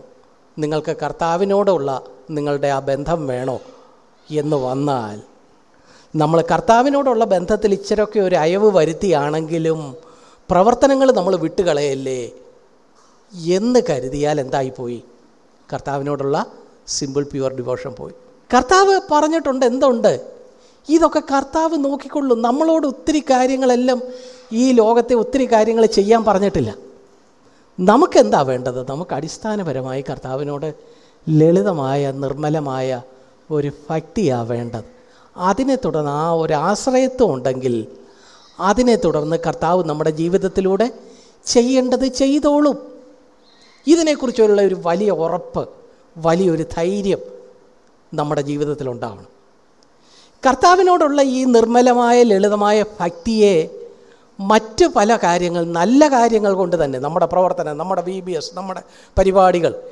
നിങ്ങൾക്ക് കർത്താവിനോടുള്ള നിങ്ങളുടെ ആ ബന്ധം വേണോ എന്ന് വന്നാൽ? നമ്മൾ കർത്താവിനോടുള്ള ബന്ധത്തിൽ ഇച്ചിരൊക്കെ ഒരു അയവ് വരുത്തിയാണെങ്കിലും പ്രവർത്തനങ്ങൾ നമ്മൾ വിട്ടുകളയല്ലേ എന്ന് കരുതിയാൽ എന്തായിപ്പോയി? കർത്താവിനോടുള്ള സിമ്പിൾ പ്യുവർ ഡിവോഷൻ പോയി. കർത്താവ് പറഞ്ഞിട്ടുണ്ട് എന്തുണ്ട്? ഇതൊക്കെ കർത്താവ് നോക്കിക്കൊള്ളും. നമ്മളോട് ഒത്തിരി കാര്യങ്ങളെല്ലാം ഈ ലോകത്തെ ഒത്തിരി കാര്യങ്ങൾ ചെയ്യാൻ പറഞ്ഞിട്ടില്ല. നമുക്കെന്താ വേണ്ടത്? നമുക്ക് അടിസ്ഥാനപരമായി കർത്താവിനോട് ലളിതമായ നിർമ്മലമായ ഒരു ഭക്തിയാണ് വേണ്ടത്. അതിനെ തുടർന്ന് ആ ഒരു ആശ്രയത്വം ഉണ്ടെങ്കിൽ അതിനെ തുടർന്ന് കർത്താവ് നമ്മുടെ ജീവിതത്തിലൂടെ ചെയ്യേണ്ടത് ചെയ്തോളും. ഇതിനെക്കുറിച്ചുള്ള ഒരു വലിയ ഉറപ്പ് വലിയൊരു ധൈര്യം നമ്മുടെ ജീവിതത്തിലുണ്ടാവണം. കർത്താവിനോടുള്ള ഈ നിർമ്മലമായ ലളിതമായ ഭക്തിയെ മറ്റ് പല കാര്യങ്ങൾ നല്ല കാര്യങ്ങൾ കൊണ്ട് തന്നെ നമ്മുടെ പ്രവർത്തനം നമ്മുടെ വി ബി എസ് നമ്മുടെ പരിപാടികൾ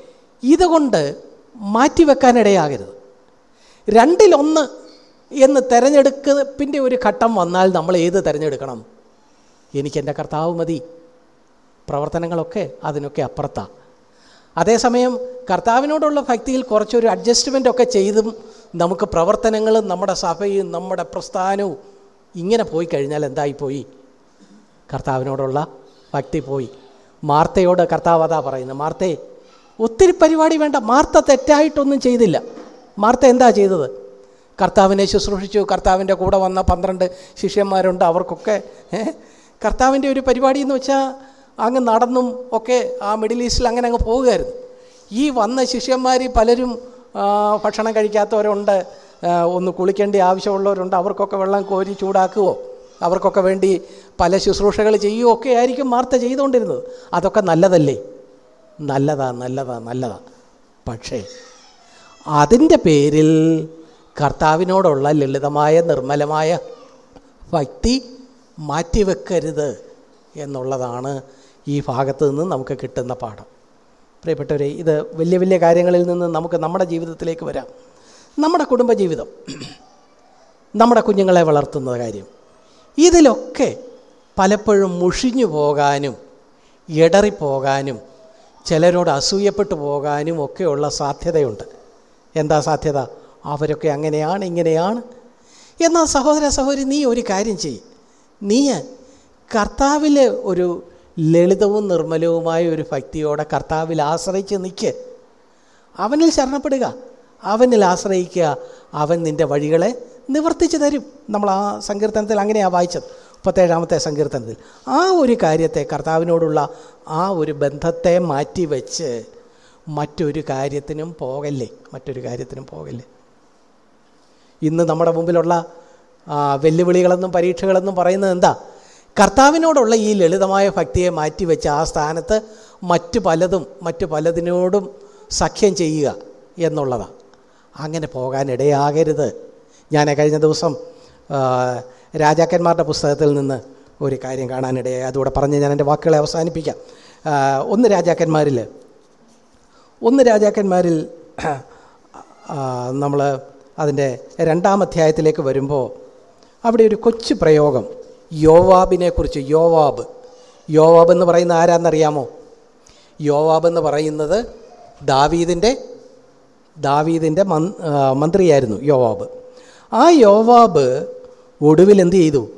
ഇതുകൊണ്ട് മാറ്റിവെക്കാനിടയാകരുത്. രണ്ടിലൊന്ന് എന്ന് തിരഞ്ഞെടുക്കപ്പിന്റെ ഒരു ഘട്ടം വന്നാൽ നമ്മൾ ഏത് തിരഞ്ഞെടുക്കണം? എനിക്കെന്റെ കർത്താവ് മതി. പ്രവർത്തനങ്ങളൊക്കെ അതിനൊക്കെ അപ്പുറത്താണ് അതേസമയം കർത്താവിനോടുള്ള ഭക്തിയിൽ കുറച്ചൊരു അഡ്ജസ്റ്റ്മെന്റ് ഒക്കെ ചെയ്തും നമുക്ക് പ്രവർത്തനങ്ങളും നമ്മുടെ സഭയും നമ്മുടെ പ്രസ്ഥാനവും ഇങ്ങനെ പോയി കഴിഞ്ഞാൽ എന്തായിപ്പോയി? കർത്താവിനോടുള്ള ഭക്തി പോയി. മാർത്തയോട് കർത്താവ് അതാ പറയുന്നത് മാർത്തേ ഒത്തിരി പരിപാടി വേണ്ട. മാർത്ത തെറ്റായിട്ടൊന്നും ചെയ്തില്ല. മാർത്ത എന്താ ചെയ്തത്? കർത്താവിനെ ശുശ്രൂഷിച്ചു. കർത്താവിന്റെ കൂടെ വന്ന പന്ത്രണ്ട് ശിഷ്യന്മാരുണ്ട് അവർക്കൊക്കെ കർത്താവിന്റെ ഒരു പരിപാടി എന്ന് വെച്ചാൽ അങ്ങ് നടന്നും ഒക്കെ ആ മിഡിൽ ഈസ്റ്റിൽ അങ്ങനെ അങ്ങ് പോവുകയായിരുന്നു ഈ വന്ന ശിഷ്യന്മാർ പലരും ഭക്ഷണം കഴിക്കാത്തവരുണ്ട് ഒന്ന് കുളിക്കേണ്ട ആവശ്യമുള്ളവരുണ്ട്. അവർക്കൊക്കെ വെള്ളം കോരി ചൂടാക്കുവോ? അവർക്കൊക്കെ വേണ്ടി പല ശുശ്രൂഷകൾ ചെയ്യുകയൊക്കെ ആയിരിക്കും മാർത്ത ചെയ്തുകൊണ്ടിരുന്നത്. അതൊക്കെ നല്ലതല്ലേ? നല്ലതാ നല്ലതാ നല്ലതാ. പക്ഷേ അതിന്റെ പേരിൽ കർത്താവിനോടുള്ള ലളിതമായ നിർമ്മലമായ ഭക്തി മാറ്റിവെക്കരുത് എന്നുള്ളതാണ് ഈ ഭാഗത്ത് നിന്ന് നമുക്ക് കിട്ടുന്ന പാഠം. പ്രിയപ്പെട്ടവരെ ഇത് വലിയ വലിയ കാര്യങ്ങളിൽ നിന്ന് നമുക്ക് നമ്മുടെ ജീവിതത്തിലേക്ക് വരാം. നമ്മുടെ കുടുംബജീവിതം. നമ്മുടെ കുഞ്ഞുങ്ങളെ വളർത്തുന്ന കാര്യം. ഇതിലൊക്കെ പലപ്പോഴും മുഷിഞ്ഞു പോകാനും ഇടറിപ്പോകാനും ചിലരോട് അസൂയപ്പെട്ടു പോകാനും ഒക്കെയുള്ള സാധ്യതയുണ്ട്. എന്താ സാധ്യത? അവരൊക്കെ അങ്ങനെയാണ് ഇങ്ങനെയാണ്. എന്നാൽ സഹോദര സഹോദരി നീ ഒരു കാര്യം ചെയ്യും. നീ കർത്താവിൽ ഒരു ലളിതവും നിർമ്മലവുമായ ഒരു ഭക്തിയോടെ കർത്താവിൽ ആശ്രയിച്ച് നിൽക്ക് അവനിൽ ശരണപ്പെടുക. അവനിൽ ആശ്രയിക്കുക. അവൻ നിന്റെ വഴികളെ നിവർത്തിച്ചു തരും. നമ്മൾ ആ സങ്കീർത്തനത്തിൽ അങ്ങനെയാണ് വായിച്ചത്. മുപ്പത്തേഴാമത്തെ സങ്കീർത്തനത്തിൽ ആ ഒരു കാര്യത്തെ കർത്താവിനോടുള്ള ആ ഒരു ബന്ധത്തെ മാറ്റി മാറ്റിവെച്ച് മറ്റൊരു കാര്യത്തിനും പോകല്ലേ? മറ്റൊരു കാര്യത്തിനും പോകല്ലേ? ഇന്ന് നമ്മുടെ മുമ്പിലുള്ള വെല്ലുവിളികളെന്നും പരീക്ഷകളെന്നും പറയുന്നത് എന്താ? കർത്താവിനോടുള്ള ഈ ലളിതമായ ഭക്തിയെ മാറ്റിവെച്ച് ആ സ്ഥാനത്ത് മറ്റു പലതും മറ്റു പലതിനോടും സഖ്യം ചെയ്യുക എന്നുള്ളതാണ് അങ്ങനെ പോകാനിടയാകരുത്. ഞാൻ കഴിഞ്ഞ ദിവസം രാജാക്കന്മാരുടെ പുസ്തകത്തിൽ നിന്ന് ഒരു കാര്യം കാണാനിടയായി. അതുകൂടെ പറഞ്ഞ് ഞാൻ എന്റെ വാക്കുകളെ അവസാനിപ്പിക്കാം. ഒന്ന് രാജാക്കന്മാരിൽ ഒന്ന് രാജാക്കന്മാരിൽ നമ്മൾ അതിന്റെ രണ്ടാം അധ്യായത്തിലേക്ക് വരുമ്പോൾ അവിടെ ഒരു കൊച്ചു പ്രയോഗം. യോവാബിനെക്കുറിച്ച് യോവാബ്. യോവാബ് എന്ന് പറയുന്ന ആരാന്നറിയാമോ? യോവാബ് എന്ന് പറയുന്നത് ദാവീദിന്റെ ദാവീദിന്റെ മന്ത്രിയായിരുന്നു യോവാബ്. ആ യോവാബ് ഒടുവിൽ എന്ത് ചെയ്തു?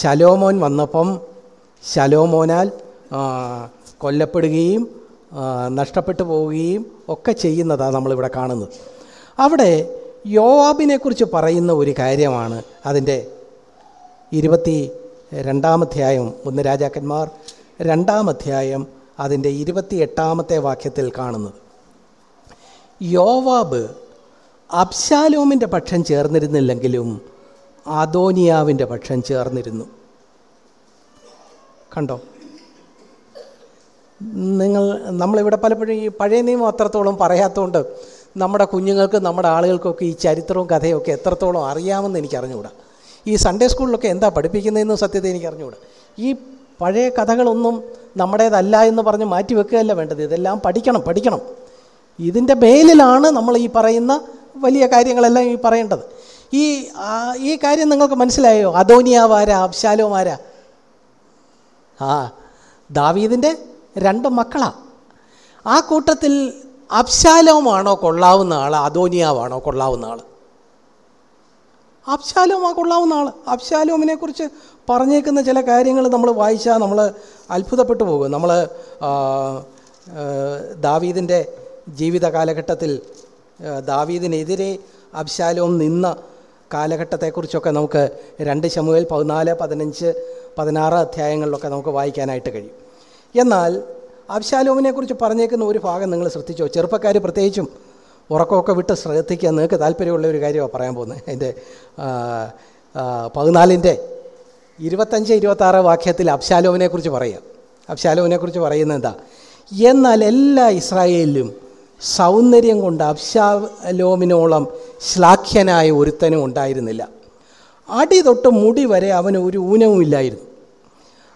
ശലോമോൻ വന്നപ്പം ശലോമോനാൽ കൊല്ലപ്പെടുകയും നഷ്ടപ്പെട്ടു പോവുകയും ഒക്കെ ചെയ്യുന്നതാണ് നമ്മളിവിടെ കാണുന്നത്. അവിടെ യോവാബിനെക്കുറിച്ച് പറയുന്ന ഒരു കാര്യമാണ് അതിന്റെ ഇരുപത്തി രണ്ടാമധ്യായം ഒന്ന് രാജാക്കന്മാർ രണ്ടാമധ്യായം അതിന്റെ ഇരുപത്തി എട്ടാമത്തെ വാക്യത്തിൽ കാണുന്നത്. യോവാബ് അബ്ശാലോമിന്റെ പക്ഷം ചേർന്നിരുന്നില്ലെങ്കിലും അദോനിയാവിന്റെ പക്ഷം ചേർന്നിരുന്നു. കണ്ടോ? നിങ്ങൾ നമ്മളിവിടെ പലപ്പോഴും ഈ പഴയ നിയമം അത്രത്തോളം പറയാത്തതുകൊണ്ട് നമ്മുടെ കുഞ്ഞുങ്ങൾക്ക് നമ്മുടെ ആളുകൾക്കൊക്കെ ഈ ചരിത്രവും കഥയൊക്കെ എത്രത്തോളം അറിയാമെന്ന് എനിക്ക് അറിഞ്ഞുകൂടാ ഈ സൺഡേ സ്കൂളിലൊക്കെ എന്താ പഠിപ്പിക്കുന്നതെന്ന് സത്യത്തെ എനിക്ക് അറിഞ്ഞുകൂടാ ഈ പഴയ കഥകളൊന്നും നമ്മുടേതല്ല എന്ന് പറഞ്ഞ് മാറ്റി വെക്കുകയല്ല വേണ്ടത്. ഇതെല്ലാം പഠിക്കണം പഠിക്കണം. ഇതിന്റെ മേലിലാണ് നമ്മൾ ഈ പറയുന്ന വലിയ കാര്യങ്ങളെല്ലാം ഈ പറയേണ്ടത്. ഈ ഈ കാര്യം നിങ്ങൾക്ക് മനസ്സിലായോ? അദോനിയാവാരാ അബ്ശാലോമാരാ. ആ ദാവീദിന്റെ രണ്ട് മക്കളാ. ആ കൂട്ടത്തിൽ അബ്ശാലോമാണോ കൊള്ളാവുന്ന ആൾ അദോനിയാവാണോ കൊള്ളാവുന്ന ആൾ അബ്ശാലോമാ കൊള്ളാവുന്ന ആൾ അബ്ശാലോമിനെ കുറിച്ച് പറഞ്ഞേക്കുന്ന ചില കാര്യങ്ങൾ നമ്മൾ വായിച്ചാൽ നമ്മൾ അത്ഭുതപ്പെട്ടു പോകും. നമ്മൾ ദാവീദിന്റെ ജീവിത കാലഘട്ടത്തിൽ ദാവീദിനെതിരെ അബ്ശാലോം നിന്ന കാലഘട്ടത്തെക്കുറിച്ചൊക്കെ നമുക്ക് രണ്ട് ശമുവേൽ പതിനാല് പതിനഞ്ച് പതിനാറ് അധ്യായങ്ങളിലൊക്കെ നമുക്ക് വായിക്കാനായിട്ട് കഴിയും. എന്നാൽ അബ്ശാലോമിനെക്കുറിച്ച് പറഞ്ഞേക്കുന്ന ഒരു ഭാഗം നിങ്ങൾ ശ്രദ്ധിച്ചോ? ചെറുപ്പക്കാർ പ്രത്യേകിച്ചും ഉറക്കമൊക്കെ വിട്ട് ശ്രദ്ധിക്കുക. നിങ്ങൾക്ക് താല്പര്യമുള്ള ഒരു കാര്യമാണ് പറയാൻ പോകുന്നത്. അതിന്റെ പതിനാലിന്റെ ഇരുപത്തഞ്ച് ഇരുപത്താറ് വാക്യത്തിൽ അബ്ശാലോമിനെക്കുറിച്ച് പറയുക. അബ്ശാലോമിനെക്കുറിച്ച് പറയുന്നത് എന്താ? എന്നാൽ എല്ലാ ഇസ്രായേലിലും സൗന്ദര്യം കൊണ്ട് അബ്ശാലോമിനോളം ശ്ലാഘ്യനായ ഒരുത്തനും ഉണ്ടായിരുന്നില്ല. അടി തൊട്ട് മുടി വരെ അവന് ഒരു ഊനവുമില്ലായിരുന്നു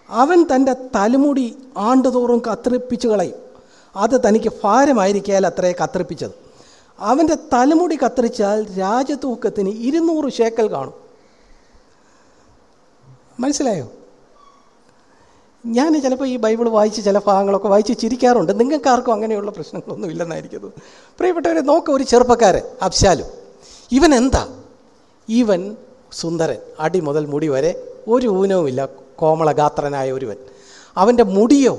അവൻ തന്റെ തലമുടി ആണ്ടുതോറും കത്രിപ്പിച്ചു കളയും. അത് തനിക്ക് ഭാരമായിരിക്കാൽ അത്രേ കത്രിപ്പിച്ചത്. അവന്റെ തലമുടി കത്തിരിച്ചാൽ രാജതൂക്കത്തിന് ഇരുന്നൂറ് ശേക്കൽ കാണും. മനസ്സിലായോ? ഞാൻ ചിലപ്പോൾ ഈ ബൈബിൾ വായിച്ച് ചില ഭാഗങ്ങളൊക്കെ വായിച്ച് ചിരിക്കാറുണ്ട്. നിങ്ങൾക്കാർക്കും അങ്ങനെയുള്ള പ്രശ്നങ്ങളൊന്നും ഇല്ലെന്നായിരിക്കും പ്രിയപ്പെട്ടവരെ നോക്ക ഒരു ചെറുപ്പക്കാരൻ അബ്ശാലും. ഇവൻ എന്താ? ഇവൻ സുന്ദരൻ അടി മുതൽ മുടി വരെ ഒരു ഊനവുമില്ല കോമളഗാത്രനായ ഒരുവൻ. അവന്റെ മുടിയോ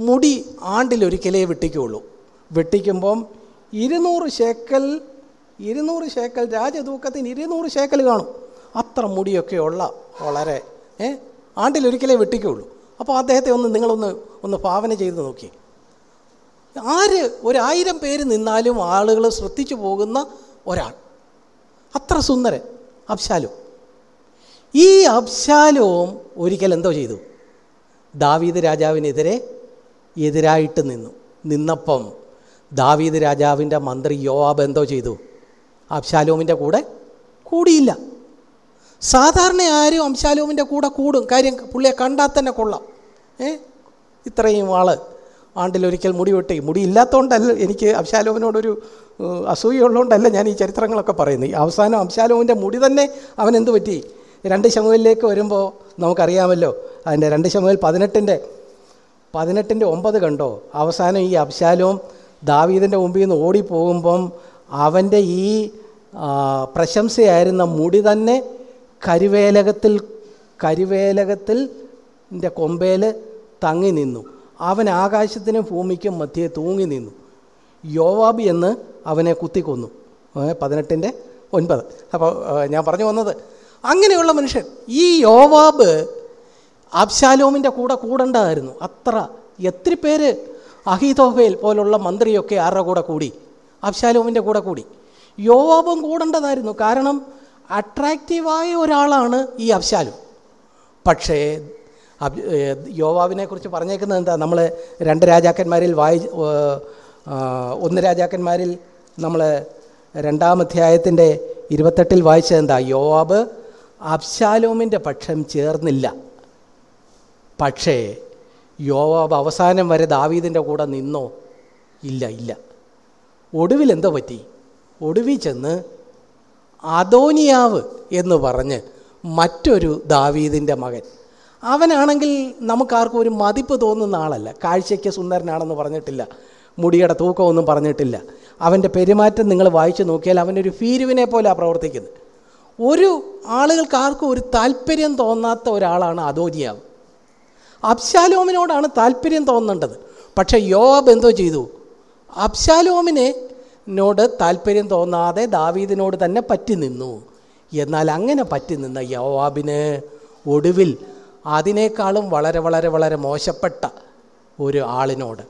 മുടി ആണ്ടിലൊരിക്കലേ വെട്ടിക്കുള്ളൂ വെട്ടിക്കുമ്പം ഇരുന്നൂറ് ശേക്കൽ ഇരുന്നൂറ് ശേക്കൽ രാജതൂക്കത്തിന് ഇരുന്നൂറ് ശേക്കൽ കാണും. അത്ര മുടിയൊക്കെയുള്ള വളരെ ഏ ആണ്ടിലൊരിക്കലേ വെട്ടിക്കുള്ളൂ അപ്പോൾ അദ്ദേഹത്തെ ഒന്ന് നിങ്ങളൊന്ന് ഒന്ന് ഭാവന ചെയ്ത് നോക്കി. ആര് ഒരായിരം പേര് നിന്നാലും ആളുകൾ ശ്രദ്ധിച്ചു പോകുന്ന ഒരാൾ. അത്ര സുന്ദരൻ അബ്ശാലും. ഈ അബ്ശാലോം ഒരിക്കൽ എന്തോ ചെയ്തു? ദാവീദ് രാജാവിനെതിരെ എതിരായിട്ട് നിന്നു. നിന്നപ്പം ദാവീദ് രാജാവിന്റെ മന്ത്രി യോവാബ് എന്തോ ചെയ്തു? അബ്ശാലോമിന്റെ കൂടെ കൂടിയില്ല. സാധാരണ ആരും അംശാലോമിന്റെ കൂടെ കൂടും. കാര്യം പുള്ളിയെ കണ്ടാൽ തന്നെ കൊള്ളാം. ഏ? ഇത്രയും ആൾ ആണ്ടിലൊരിക്കൽ മുടി വെട്ടി. മുടി ഇല്ലാത്തതുകൊണ്ടല്ല എനിക്ക് അസൂയ അസൂയുള്ളതുകൊണ്ടല്ല ഞാൻ ഈ ചരിത്രങ്ങളൊക്കെ പറയുന്നത്. അവസാനം അംശാലോമിന്റെ മുടി തന്നെ അവൻ എന്ത് പറ്റി? രണ്ട് ശമുവിലേക്ക് വരുമ്പോൾ നമുക്കറിയാമല്ലോ അതിന്റെ രണ്ട് ശമുവിൽ പതിനെട്ടിന്റെ പതിനെട്ടിന്റെ ഒമ്പത് കണ്ടോ? അവസാനം ഈ അബ്ശാലോം ദാവീദിന്റെ മുമ്പിൽ നിന്ന് ഓടിപ്പോകുമ്പം അവന്റെ ഈ പ്രശംസയായിരുന്ന മുടി തന്നെ കരുവേലകത്തിൽ കരുവേലകത്തിൽ കൊമ്പേൽ തങ്ങി നിന്നു. അവൻ ആകാശത്തിനും ഭൂമിക്കും മധ്യേ തൂങ്ങി നിന്നു. യോവാബ് എന്ന് അവനെ കുത്തിക്കൊന്നു. പതിനെട്ടിന്റെ ഒൻപത്. അപ്പോൾ ഞാൻ പറഞ്ഞു വന്നത് അങ്ങനെയുള്ള മനുഷ്യൻ ഈ യോവാബ് അബ്ശാലോമിന്റെ കൂടെ കൂടേണ്ടതായിരുന്നു. അത്ര എത്ര പേര് അഹിതോഫേൽ പോലുള്ള മന്ത്രിയൊക്കെ ആരുടെ കൂടെ കൂടി? അബ്ശാലോമിന്റെ കൂടെ കൂടി. യോവാബും കൂടേണ്ടതായിരുന്നു. കാരണം അട്രാക്റ്റീവായ ഒരാളാണ് ഈ അബ്ശാലും. പക്ഷേ അബ് യോവാബിനെ കുറിച്ച് പറഞ്ഞേക്കുന്നത് എന്താ? നമ്മൾ രണ്ട് രാജാക്കന്മാരിൽ വായി ഒന്ന് രാജാക്കന്മാരിൽ നമ്മൾ രണ്ടാം അധ്യായത്തിന്റെ ഇരുപത്തെട്ടിൽ വായിച്ചത് എന്താ? യോവാബ് അബ്ശാലോമിന്റെ പക്ഷം ചേർന്നില്ല. പക്ഷേ യോവാബ് അവസാനം വരെ ദാവീദിന്റെ കൂടെ നിന്നോ? ഇല്ല ഇല്ല. ഒടുവിൽ എന്തോ പറ്റി? ഒടുവിൽ ചെന്ന് അദോനിയാവ് എന്ന് പറഞ്ഞ് മറ്റൊരു ദാവീദിന്റെ മകൻ അവനാണെങ്കിൽ നമുക്കാർക്കും ഒരു മതിപ്പ് തോന്നുന്ന ആളല്ല. കാഴ്ചയ്ക്ക് സുന്ദരനാണെന്ന് പറഞ്ഞിട്ടില്ല. മുടിയുടെ തൂക്കമൊന്നും പറഞ്ഞിട്ടില്ല. അവന്റെ പെരുമാറ്റം നിങ്ങൾ വായിച്ചു നോക്കിയാൽ അവനൊരു ഫീരുവിനെ പോലെ പ്രവർത്തിക്കുന്നത്. ഒരു ആളുകൾക്ക് ആർക്കും ഒരു താല്പര്യം തോന്നാത്ത ഒരാളാണ് അതോജിയാവ് അബ്ശാലോമിനോടാണ് താല്പര്യം തോന്നേണ്ടത്. പക്ഷേ യോവാബ് എന്തോ ചെയ്തു? അബ്ശാലോമിനെ നോട് താല്പര്യം തോന്നാതെ ദാവീദിനോട് തന്നെ പറ്റി നിന്നു എന്നാൽ അങ്ങനെ പറ്റി നിന്ന യോവാബിന് ഒടുവിൽ അതിനേക്കാളും വളരെ വളരെ വളരെ മോശപ്പെട്ട ഒരു ആളിനോട്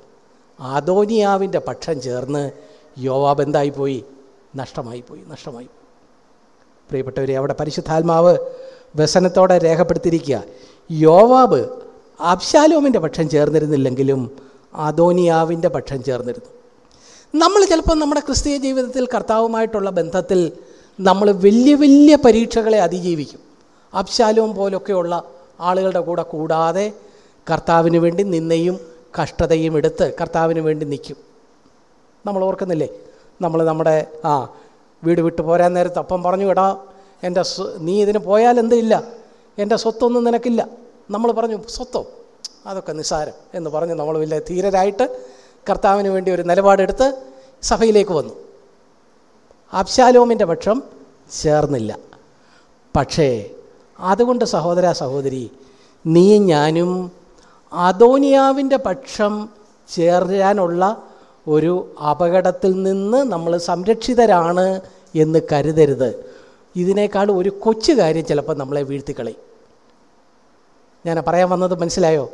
ആദോനിയാവിന്റെ പക്ഷം ചേർന്ന് യോവാബ് എന്തായിപ്പോയി നഷ്ടമായിപ്പോയി നഷ്ടമായി പ്രിയപ്പെട്ടവരെ അവിടെ പരിശുദ്ധാത്മാവ് വ്യസനത്തോടെ രേഖപ്പെടുത്തിയിരിക്കുക. യോവാബ് അബ്ശാലോമിന്റെ പക്ഷം ചേർന്നിരുന്നില്ലെങ്കിലും അദോനിയാവിന്റെ പക്ഷം ചേർന്നിരുന്നു. നമ്മൾ ചിലപ്പോൾ നമ്മുടെ ക്രിസ്തീയ ജീവിതത്തിൽ കർത്താവുമായിട്ടുള്ള ബന്ധത്തിൽ നമ്മൾ വലിയ വലിയ പരീക്ഷകളെ അതിജീവിക്കും. അബ്ശാലോം പോലൊക്കെയുള്ള ആളുകളുടെ കൂടെ കൂടാതെ കർത്താവിന് വേണ്ടി നിന്നയും കഷ്ടതയും എടുത്ത് കർത്താവിന് വേണ്ടി നിൽക്കും. നമ്മൾ ഓർക്കുന്നില്ലേ? നമ്മൾ നമ്മുടെ ആ വീട് വിട്ടു പോരാൻ നേരത്ത് അപ്പം പറഞ്ഞു എടാ എന്റെ നീ ഇതിന് പോയാൽ എന്തില്ല എന്റെ സ്വത്തൊന്നും നിനക്കില്ല. നമ്മൾ പറഞ്ഞു സ്വത്തോ? അതൊക്കെ നിസ്സാരം. എന്ന് പറഞ്ഞ് നമ്മൾ വലിയ ധീരരായിട്ട് കർത്താവിന് വേണ്ടി ഒരു നിലപാടെടുത്ത് സഭയിലേക്ക് വന്നു. അബ്ശാലോമിന്റെ പക്ഷം ചേർന്നില്ല. പക്ഷേ അതുകൊണ്ട് സഹോദര സഹോദരി നീ ഞാനും അതോനിയാവിന്റെ പക്ഷം ചേരാനുള്ള ഒരു അപകടത്തിൽ നിന്ന് നമ്മൾ സംരക്ഷിതരാണ് എന്ന് കരുതരുത്. ഇതിനേക്കാൾ ഒരു കൊച്ചു കാര്യം ചിലപ്പോൾ നമ്മളെ വീഴ്ത്തിക്കളി ഞാൻ പറയാൻ വന്നത് മനസ്സിലായോ?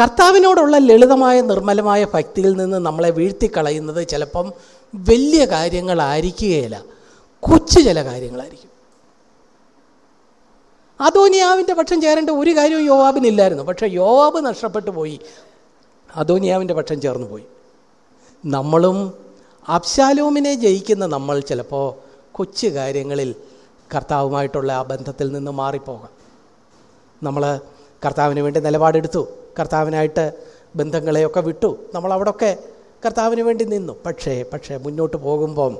കർത്താവിനോടുള്ള ലളിതമായ നിർമ്മലമായ ഭക്തിയിൽ നിന്ന് നമ്മളെ വീഴ്ത്തിക്കളയുന്നത് ചിലപ്പം വലിയ കാര്യങ്ങളായിരിക്കുകയില്ല. കൊച്ചു ചില കാര്യങ്ങളായിരിക്കും. അദോനിയാവിന്റെ പക്ഷം ചേരേണ്ട ഒരു കാര്യവും യോവാബിനില്ലായിരുന്നു. പക്ഷേ യോവാബ് നഷ്ടപ്പെട്ടു പോയി. അതോനിയാവിന്റെ പക്ഷം ചേർന്നു പോയി. നമ്മളും അബ്ശാലോമിനെ ജയിക്കുന്ന നമ്മൾ ചിലപ്പോൾ കൊച്ചു കാര്യങ്ങളിൽ കർത്താവുമായിട്ടുള്ള ആ ബന്ധത്തിൽ നിന്ന് മാറിപ്പോകാം. നമ്മൾ കർത്താവിന് വേണ്ടി നിലപാടെടുത്തു. കർത്താവിനായിട്ട് ബന്ധങ്ങളെയൊക്കെ വിട്ടു. നമ്മൾ അവിടെയൊക്കെ കർത്താവിന് വേണ്ടി നിന്നു. പക്ഷേ പക്ഷേ മുന്നോട്ട് പോകുമ്പം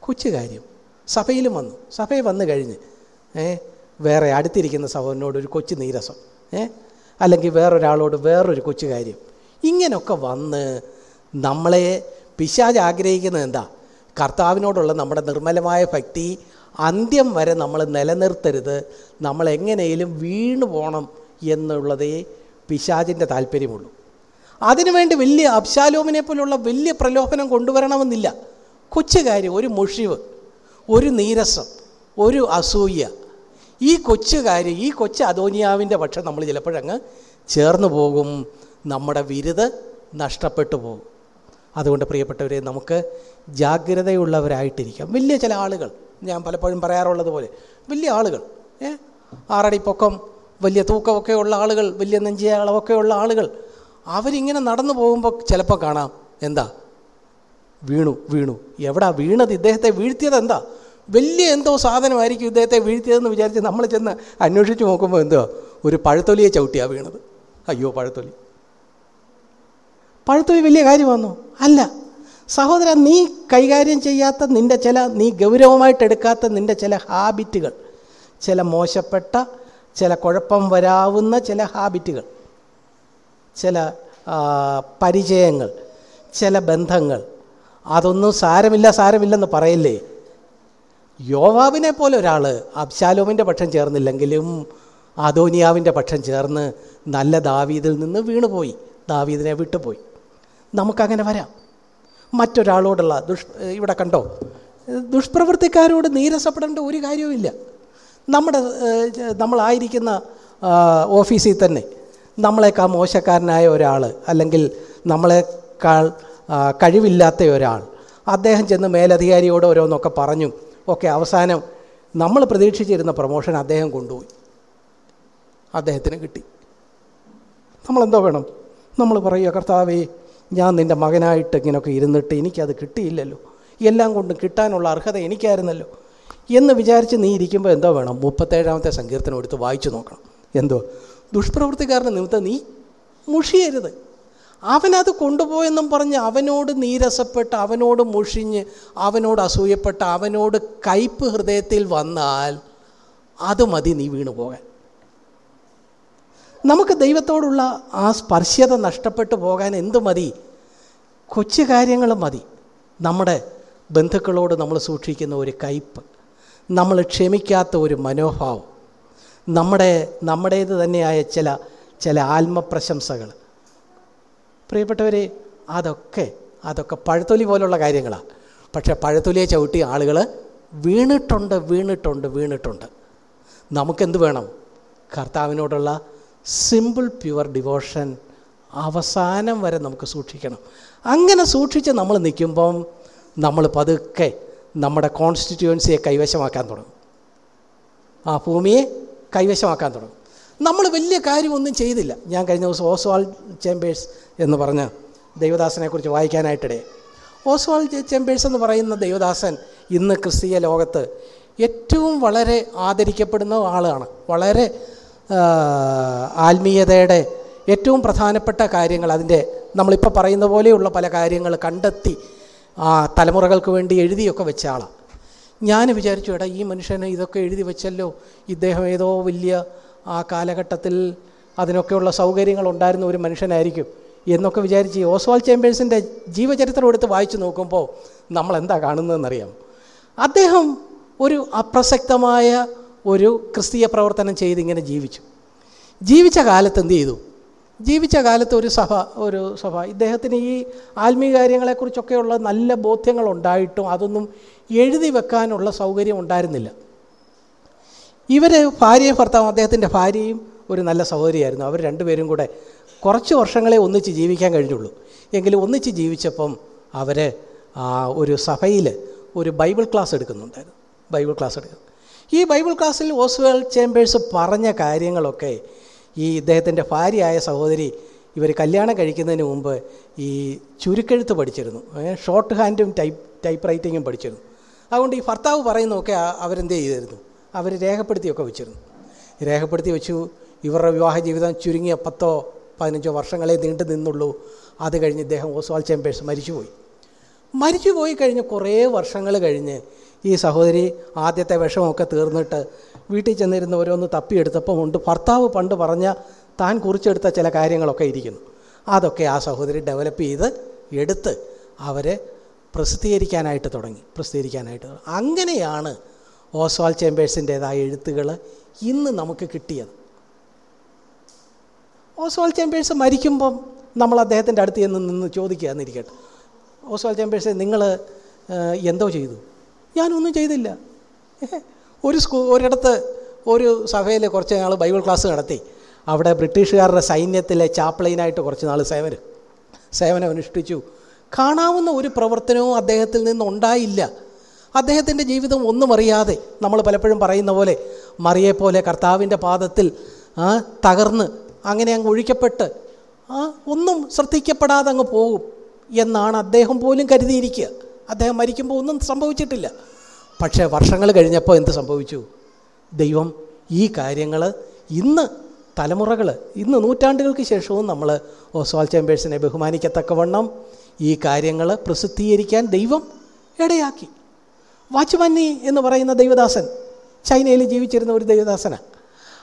കൊച്ചു കാര്യം. സഭയിലും വന്നു. സഭയിൽ വന്നു കഴിഞ്ഞ് ഏ വേറെ അടുത്തിരിക്കുന്ന സഹോദരനോട് ഒരു കൊച്ചു നീരസം ഏ? അല്ലെങ്കിൽ വേറൊരാളോട് വേറൊരു കൊച്ചു കാര്യം. ഇങ്ങനെയൊക്കെ വന്ന് നമ്മളെ പിശാജ് ആഗ്രഹിക്കുന്നത് എന്താ? കർത്താവിനോടുള്ള നമ്മുടെ നിർമ്മലമായ ഭക്തി അന്ത്യം വരെ നമ്മൾ നിലനിർത്തരുത് നമ്മൾ എങ്ങനെയും വീണു പോകണം എന്നുള്ളതേ പിശാജിന്റെ താല്പര്യമുള്ളൂ. അതിനുവേണ്ടി വലിയ അബ്ശാലോമിനെ പോലുള്ള വലിയ പ്രലോഭനം കൊണ്ടുവരണമെന്നില്ല. കൊച്ചു കാര്യം ഒരു മുഷിവ് ഒരു നീരസം ഒരു അസൂയ ഈ കൊച്ചു കാര്യം ഈ കൊച്ചു അദോനിയാവിന്റെ പക്ഷം നമ്മൾ ചിലപ്പോഴങ്ങ് ചേർന്ന് പോകും. നമ്മുടെ വിരുത് നഷ്ടപ്പെട്ടു പോകും. അതുകൊണ്ട് പ്രിയപ്പെട്ടവരെ നമുക്ക് ജാഗ്രതയുള്ളവരായിട്ടിരിക്കാം. വലിയ ചില ആളുകൾ ഞാൻ പലപ്പോഴും പറയാറുള്ളത് പോലെ വലിയ ആളുകൾ ഏ? ആറടി പൊക്കം വലിയ തൂക്കമൊക്കെ ഉള്ള ആളുകൾ വലിയ നെഞ്ചിയളവൊക്കെ ഉള്ള ആളുകൾ അവരിങ്ങനെ നടന്നു പോകുമ്പോൾ ചിലപ്പോൾ കാണാം എന്താ? വീണു വീണു. എവിടാ വീണത്? ഇദ്ദേഹത്തെ വീഴ്ത്തിയത് എന്താ? വലിയ എന്തോ സാധനമായിരിക്കും ഇദ്ദേഹത്തെ വീഴ്ത്തിയതെന്ന് വിചാരിച്ച് നമ്മൾ ചെന്ന് അന്വേഷിച്ച് നോക്കുമ്പോൾ എന്തോ ഒരു പഴത്തൊലിയെ ചവിട്ടിയാണ് വീണത്. അയ്യോ പഴത്തൊലി. പഴത്തൊലി വലിയ കാര്യമാണോ അല്ല. സഹോദര നീ കൈകാര്യം ചെയ്യാത്ത നിന്റെ ചില നീ ഗൗരവമായിട്ട് എടുക്കാത്ത നിന്റെ ചില ഹാബിറ്റുകൾ ചില മോശപ്പെട്ട ചില കുഴപ്പം വരാവുന്ന ചില ഹാബിറ്റുകൾ ചില പരിചയങ്ങൾ ചില ബന്ധങ്ങൾ അതൊന്നും സാരമില്ല സാരമില്ലെന്ന് പറയില്ലേ? യോവാബിനെ പോലെ ഒരാൾ അബ്ശാലോമിന്റെ പക്ഷം ചേർന്നില്ലെങ്കിലും ആധോനിയാവിന്റെ പക്ഷം ചേർന്ന് നല്ല ദാവീദിൽ നിന്ന് വീണുപോയി. ദാവീദിനെ വിട്ടുപോയി. നമുക്കങ്ങനെ വരാം. മറ്റൊരാളോടുള്ള ദുഷ് ഇവിടെ കണ്ടോ? ദുഷ്പ്രവൃത്തിക്കാരോട് നീരസപ്പെടേണ്ട ഒരു കാര്യവുമില്ല നമ്മുടെ നമ്മളായിരിക്കുന്ന ഓഫീസിൽ തന്നെ നമ്മളെക്കാൾ മോശക്കാരനായ ഒരാൾ അല്ലെങ്കിൽ നമ്മളെക്കാൾ കഴിവില്ലാത്ത ഒരാൾ അദ്ദേഹം ചെന്ന് മേലധികാരിയോട് ഓരോന്നൊക്കെ പറഞ്ഞു. ഒക്കെ അവസാനം നമ്മൾ പ്രതീക്ഷിച്ചിരുന്ന പ്രൊമോഷൻ അദ്ദേഹം കൊണ്ടുപോയി. അദ്ദേഹത്തിന് കിട്ടി. നമ്മളെന്തോ വേണം? നമ്മൾ പറയുക കർത്താവേ ഞാൻ നിന്റെ മകനായിട്ട് ഇങ്ങനെയൊക്കെ ഇരുന്നിട്ട് എനിക്കത് കിട്ടിയില്ലല്ലോ. എല്ലാം കൊണ്ടും കിട്ടാനുള്ള അർഹത എനിക്കായിരുന്നല്ലോ. എന്ന് വിചാരിച്ച് നീ ഇരിക്കുമ്പോൾ എന്തോ വേണം? മുപ്പത്തേഴാമത്തെ സങ്കീർത്തനം എടുത്ത് വായിച്ചു നോക്കണം. എന്തോ? ദുഷ്പ്രവൃത്തിക്കാരന്റെ നിമിത്തം നീ മുഷിയരുത്. അവനത് കൊണ്ടുപോയെന്നും പറഞ്ഞ് അവനോട് നീരസപ്പെട്ട് അവനോട് മുഷിഞ്ഞ് അവനോട് അസൂയപ്പെട്ട് അവനോട് കയ്പ് ഹൃദയത്തിൽ വന്നാൽ അത് മതി നീ വീണു പോകാൻ. നമുക്ക് ദൈവത്തോടുള്ള ആ സ്പർശ്യത നഷ്ടപ്പെട്ടു പോകാൻ എന്ത് മതി? കൊച്ചു കാര്യങ്ങൾ മതി. നമ്മുടെ ബന്ധുക്കളോട് നമ്മൾ സൂക്ഷിക്കുന്ന ഒരു കയ്പ് നമ്മൾ ക്ഷമിക്കാത്ത ഒരു മനോഭാവം നമ്മുടെ നമ്മുടേത് തന്നെയായ ചില ചില ആത്മപ്രശംസകൾ പ്രിയപ്പെട്ടവരെ അതൊക്കെ അതൊക്കെ പഴത്തൊലി പോലുള്ള കാര്യങ്ങളാണ് പക്ഷേ പഴത്തൊലിയെ ചവിട്ടി ആളുകൾ വീണിട്ടുണ്ട് വീണിട്ടുണ്ട് വീണിട്ടുണ്ട്. നമുക്കെന്ത് വേണം? കർത്താവിനോടുള്ള സിമ്പിൾ പ്യുവർ ഡിവോഷൻ അവസാനം വരെ നമുക്ക് സൂക്ഷിക്കണം. അങ്ങനെ സൂക്ഷിച്ച് നമ്മൾ നിൽക്കുമ്പം നമ്മൾ പതുക്കെ നമ്മുടെ കോൺസ്റ്റിറ്റ്യുവൻസിയെ കൈവശമാക്കാൻ തുടങ്ങും. ആ ഭൂമിയെ കൈവശമാക്കാൻ തുടങ്ങും. നമ്മൾ വലിയ കാര്യമൊന്നും ചെയ്തില്ല. ഞാൻ കഴിഞ്ഞ ദിവസം ഓസ്വാൾ ചേമ്പേഴ്സ് എന്ന് പറഞ്ഞ ദൈവദാസനെക്കുറിച്ച് വായിക്കാനായിട്ടിടെ. ഓസ്വാൾ ചേമ്പേഴ്സ് എന്ന് പറയുന്ന ദൈവദാസൻ ഇന്ന് ക്രിസ്തീയ ലോകത്ത് ഏറ്റവും വളരെ ആദരിക്കപ്പെടുന്ന ആളാണ്. വളരെ ആത്മീയതയുടെ ഏറ്റവും പ്രധാനപ്പെട്ട കാര്യങ്ങൾ അതിന്റെ നമ്മളിപ്പോൾ പറയുന്ന പോലെയുള്ള പല കാര്യങ്ങൾ കണ്ടെത്തി ആ തലമുറകൾക്ക് വേണ്ടി എഴുതിയൊക്കെ വെച്ച ആളാണ് ഞാൻ വിചാരിച്ചു എടാ ഈ മനുഷ്യനെ ഇതൊക്കെ എഴുതി വെച്ചല്ലോ. ഇദ്ദേഹം ഏതോ വലിയ ആ കാലഘട്ടത്തിൽ അതിനൊക്കെയുള്ള സൗകര്യങ്ങൾ ഉണ്ടായിരുന്ന ഒരു മനുഷ്യനായിരിക്കും എന്നൊക്കെ വിചാരിച്ച് ഓസ്വാൾ ചേമ്പേഴ്സിന്റെ ജീവചരിത്രം എടുത്ത് വായിച്ചു നോക്കുമ്പോൾ നമ്മൾ എന്താ കാണുന്നതെന്നറിയാം? അദ്ദേഹം ഒരു അപ്രസക്തമായ ഒരു ക്രിസ്തീയ പ്രവർത്തനം ചെയ്ത് ഇങ്ങനെ ജീവിച്ചു. ജീവിച്ച കാലത്ത് എന്ത് ചെയ്തു? ജീവിച്ച കാലത്ത് ഒരു സഭ ഒരു സഭ. ഇദ്ദേഹത്തിന് ഈ ആത്മീയ കാര്യങ്ങളെക്കുറിച്ചൊക്കെയുള്ള നല്ല ബോധ്യങ്ങളുണ്ടായിട്ടും അതൊന്നും എഴുതി വെക്കാനുള്ള സൗകര്യം ഉണ്ടായിരുന്നില്ല. ഇവർ ഭാര്യയും ഭർത്താവും അദ്ദേഹത്തിന്റെ ഭാര്യയും ഒരു നല്ല സഹോദരിയായിരുന്നു. അവർ രണ്ടുപേരും കൂടെ കുറച്ച് വർഷങ്ങളെ ഒന്നിച്ച് ജീവിക്കാൻ കഴിഞ്ഞുള്ളൂ. എങ്കിലും ഒന്നിച്ച് ജീവിച്ചപ്പം അവർ ഒരു സഭയിൽ ഒരു ബൈബിൾ ക്ലാസ് എടുക്കുന്നുണ്ടായിരുന്നു. ബൈബിൾ ക്ലാസ് എടുക്കുന്നു ഈ ബൈബിൾ ക്ലാസ്സിൽ ഓസ്വൽ ചേമ്പേഴ്സ് പറഞ്ഞ കാര്യങ്ങളൊക്കെ ഈ ഇദ്ദേഹത്തിന്റെ ഭാര്യയായ സഹോദരി ഇവർ കല്യാണം കഴിക്കുന്നതിന് മുമ്പ് ഈ ചുരുക്കെഴുത്ത് പഠിച്ചിരുന്നു. ഷോർട്ട് ഹാൻഡും ടൈപ്പ് ടൈപ്പ് റൈറ്റിങ്ങും പഠിച്ചിരുന്നു. അതുകൊണ്ട് ഈ ഭർത്താവ് പറയുന്നതൊക്കെ അവരെന്ത് ചെയ്തിരുന്നു? അവർ രേഖപ്പെടുത്തിയൊക്കെ വെച്ചിരുന്നു. രേഖപ്പെടുത്തി വെച്ചു. ഇവരുടെ വിവാഹ ജീവിതം ചുരുങ്ങിയ പത്തോ പതിനഞ്ചോ വർഷങ്ങളെ നീണ്ടു നിന്നുള്ളൂ. അത് കഴിഞ്ഞ് ഇദ്ദേഹം ഓസ്വാൾ ചേമ്പേഴ്സ് മരിച്ചുപോയി. മരിച്ചുപോയി കഴിഞ്ഞ് കുറേ വർഷങ്ങൾ കഴിഞ്ഞ് ഈ സഹോദരി ആദ്യത്തെ വിഷമമൊക്കെ തീർന്നിട്ട് വീട്ടിൽ ചെന്നിരുന്ന് ഓരോന്ന് തപ്പിയെടുത്തപ്പം ഉണ്ട്. ഭർത്താവ് പണ്ട് പറഞ്ഞ താൻ കുറിച്ചെടുത്ത ചില കാര്യങ്ങളൊക്കെ ഇരിക്കുന്നു. അതൊക്കെ ആ സഹോദരി ഡെവലപ്പ് ചെയ്ത് എടുത്ത് അവരെ പ്രസിദ്ധീകരിക്കാനായിട്ട് തുടങ്ങി. പ്രസിദ്ധീകരിക്കാനായിട്ട് അങ്ങനെയാണ് ഓസ്വാൾ ചേമ്പേഴ്സിന്റേതായ എഴുത്തുകൾ ഇന്ന് നമുക്ക് കിട്ടിയത്. ഓസ്വാൾ ചേമ്പേഴ്സ് മരിക്കുമ്പം നമ്മൾ അദ്ദേഹത്തിന്റെ അടുത്ത് ചെന്ന് നിന്ന് ചോദിക്കുക എന്നിരിക്കട്ടെ. ഓസ്വാൾ ചേമ്പേഴ്സ് നിങ്ങൾ എന്തോ ചെയ്തു? ഞാനൊന്നും ചെയ്തില്ല. ഒരു സ്കൂ ഒരിടത്ത് ഒരു സഭയിൽ കുറച്ച് നാൾ ബൈബിൾ ക്ലാസ് നടത്തി. അവിടെ ബ്രിട്ടീഷുകാരുടെ സൈന്യത്തിലെ ചാപ്ലൈനായിട്ട് കുറച്ച് നാൾ സേവനം സേവനം അനുഷ്ഠിച്ചു. കാണാവുന്ന ഒരു പ്രവർത്തനവും അദ്ദേഹത്തിൽ നിന്നുണ്ടായില്ല അദ്ദേഹത്തിന്റെ ജീവിതം ഒന്നും അറിയാതെ നമ്മൾ പലപ്പോഴും പറയുന്ന പോലെ മറിയെപ്പോലെ കർത്താവിന്റെ പാദത്തിൽ തകർന്ന് അങ്ങനെ അങ്ങ് ഒഴിക്കപ്പെട്ട് ഒന്നും ശ്രദ്ധിക്കപ്പെടാതെ അങ്ങ് പോകും എന്നാണ് അദ്ദേഹം പോലും കരുതിയിരിക്കുക. അദ്ദേഹം മരിക്കുമ്പോൾ ഒന്നും സംഭവിച്ചിട്ടില്ല. പക്ഷേ വർഷങ്ങൾ കഴിഞ്ഞപ്പോൾ എന്ത് സംഭവിച്ചു? ദൈവം ഈ കാര്യങ്ങൾ ഇന്ന് തലമുറകൾ ഇന്ന് നൂറ്റാണ്ടുകൾക്ക് ശേഷവും നമ്മൾ ഓസ്വാൾ ചേമ്പേഴ്സിനെ ബഹുമാനിക്കത്തക്കവണ്ണം ഈ കാര്യങ്ങൾ പ്രസിദ്ധീകരിക്കാൻ ദൈവം ഇടയാക്കി. വാച്ച്മാനി എന്ന് പറയുന്ന ദൈവദാസൻ ചൈനയിൽ ജീവിച്ചിരുന്ന ഒരു ദൈവദാസനാണ്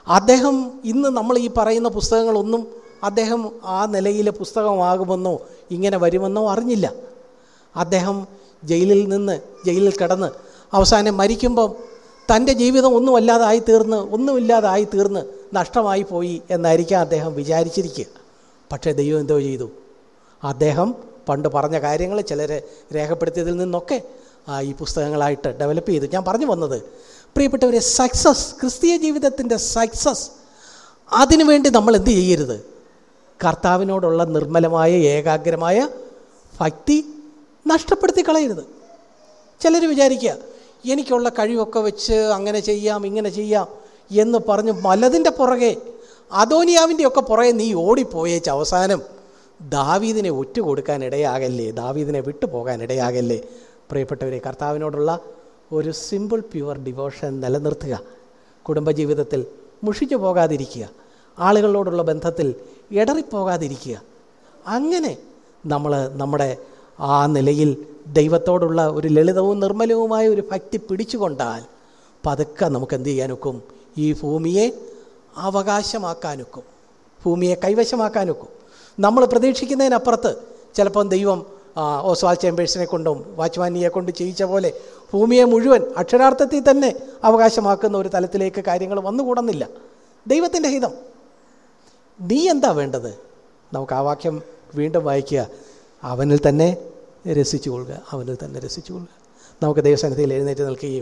അദ്ദേഹം ഇന്ന് നമ്മൾ ഈ പറയുന്ന പുസ്തകങ്ങളൊന്നും അദ്ദേഹം ആ നിലയിലെ പുസ്തകമാകുമെന്നോ ഇങ്ങനെ വരുമെന്നോ അറിഞ്ഞില്ല. അദ്ദേഹം ജയിലിൽ നിന്ന് ജയിലിൽ കിടന്ന് അവസാനം മരിക്കുമ്പം തന്റെ ജീവിതം ഒന്നുമല്ലാതായി തീർന്ന് ഒന്നുമില്ലാതായി തീർന്ന് നഷ്ടമായി പോയി എന്നായിരിക്കാം അദ്ദേഹം വിചാരിച്ചിരിക്കുക. പക്ഷേ ദൈവം എന്തോ ചെയ്തു? അദ്ദേഹം പണ്ട് പറഞ്ഞ കാര്യങ്ങൾ ചിലർ രേഖപ്പെടുത്തിയതിൽ നിന്നൊക്കെ ഈ പുസ്തകങ്ങളായിട്ട് ഡെവലപ്പ് ചെയ്തു. ഞാൻ പറഞ്ഞു വന്നത് പ്രിയപ്പെട്ടവരെ സക്സസ് ക്രിസ്തീയ ജീവിതത്തിന്റെ സക്സസ് അതിനുവേണ്ടി നമ്മൾ എന്ത് ചെയ്യരുത്? കർത്താവിനോടുള്ള നിർമ്മലമായ ഏകാഗ്രമായ ഭക്തി നഷ്ടപ്പെടുത്തി കളയരുത്. ചിലർ വിചാരിക്കുക എനിക്കുള്ള കഴിവൊക്കെ വെച്ച് അങ്ങനെ ചെയ്യാം ഇങ്ങനെ ചെയ്യാം എന്ന് പറഞ്ഞ് മലതിന്റെ പുറകെ അദോനിയാവിന്റെയൊക്കെ പുറകെ നീ ഓടിപ്പോയേച്ച് അവസാനം ദാവീദിനെ ഒറ്റ കൊടുക്കാൻ ഇടയാകല്ലേ? ദാവീദിനെ വിട്ടു പോകാൻ ഇടയാകല്ലേ? പ്രിയപ്പെട്ടവരെ കർത്താവിനോടുള്ള ഒരു സിമ്പിൾ പ്യുവർ ഡിവോഷൻ നിലനിർത്തുക. കുടുംബജീവിതത്തിൽ മുഷിച്ചു പോകാതിരിക്കുക. ആളുകളോടുള്ള ബന്ധത്തിൽ ഇടറിപ്പോകാതിരിക്കുക അങ്ങനെ നമ്മൾ നമ്മുടെ ആ നിലയിൽ ദൈവത്തോടുള്ള ഒരു ലളിതവും നിർമ്മലവുമായ ഒരു ഭക്തി പിടിച്ചുകൊണ്ടാൽ പതുക്കെ നമുക്ക് എന്ത് ചെയ്യാനൊക്കും? ഈ ഭൂമിയെ അവകാശമാക്കാനൊക്കും. ഭൂമിയെ കൈവശമാക്കാനൊക്കും. നമ്മൾ പ്രതീക്ഷിക്കുന്നതിനപ്പുറത്ത് ചിലപ്പം ദൈവം ഓസ്വാൾ ചേമ്പേഴ്സിനെ കൊണ്ടും വാച്ച്മാനിയെ കൊണ്ട് ചെയ്യിച്ച പോലെ ഭൂമിയെ മുഴുവൻ അക്ഷരാർത്ഥത്തിൽ തന്നെ അവകാശമാക്കുന്ന ഒരു തലത്തിലേക്ക് കാര്യങ്ങൾ വന്നുകൂടുന്നില്ല. ദൈവത്തിന്റെ ഹിതം. നീ എന്താ വേണ്ടത്? നമുക്ക് ആ വാക്യം വീണ്ടും വായിക്കുക. അവനിൽ തന്നെ രസിച്ചു കൊള്ളുക അവനിൽ തന്നെ രസിച്ചു കൊള്ളുക നമുക്ക് ദൈവസന്നിധിയിൽ എഴുന്നേറ്റ് നിൽക്കുകയും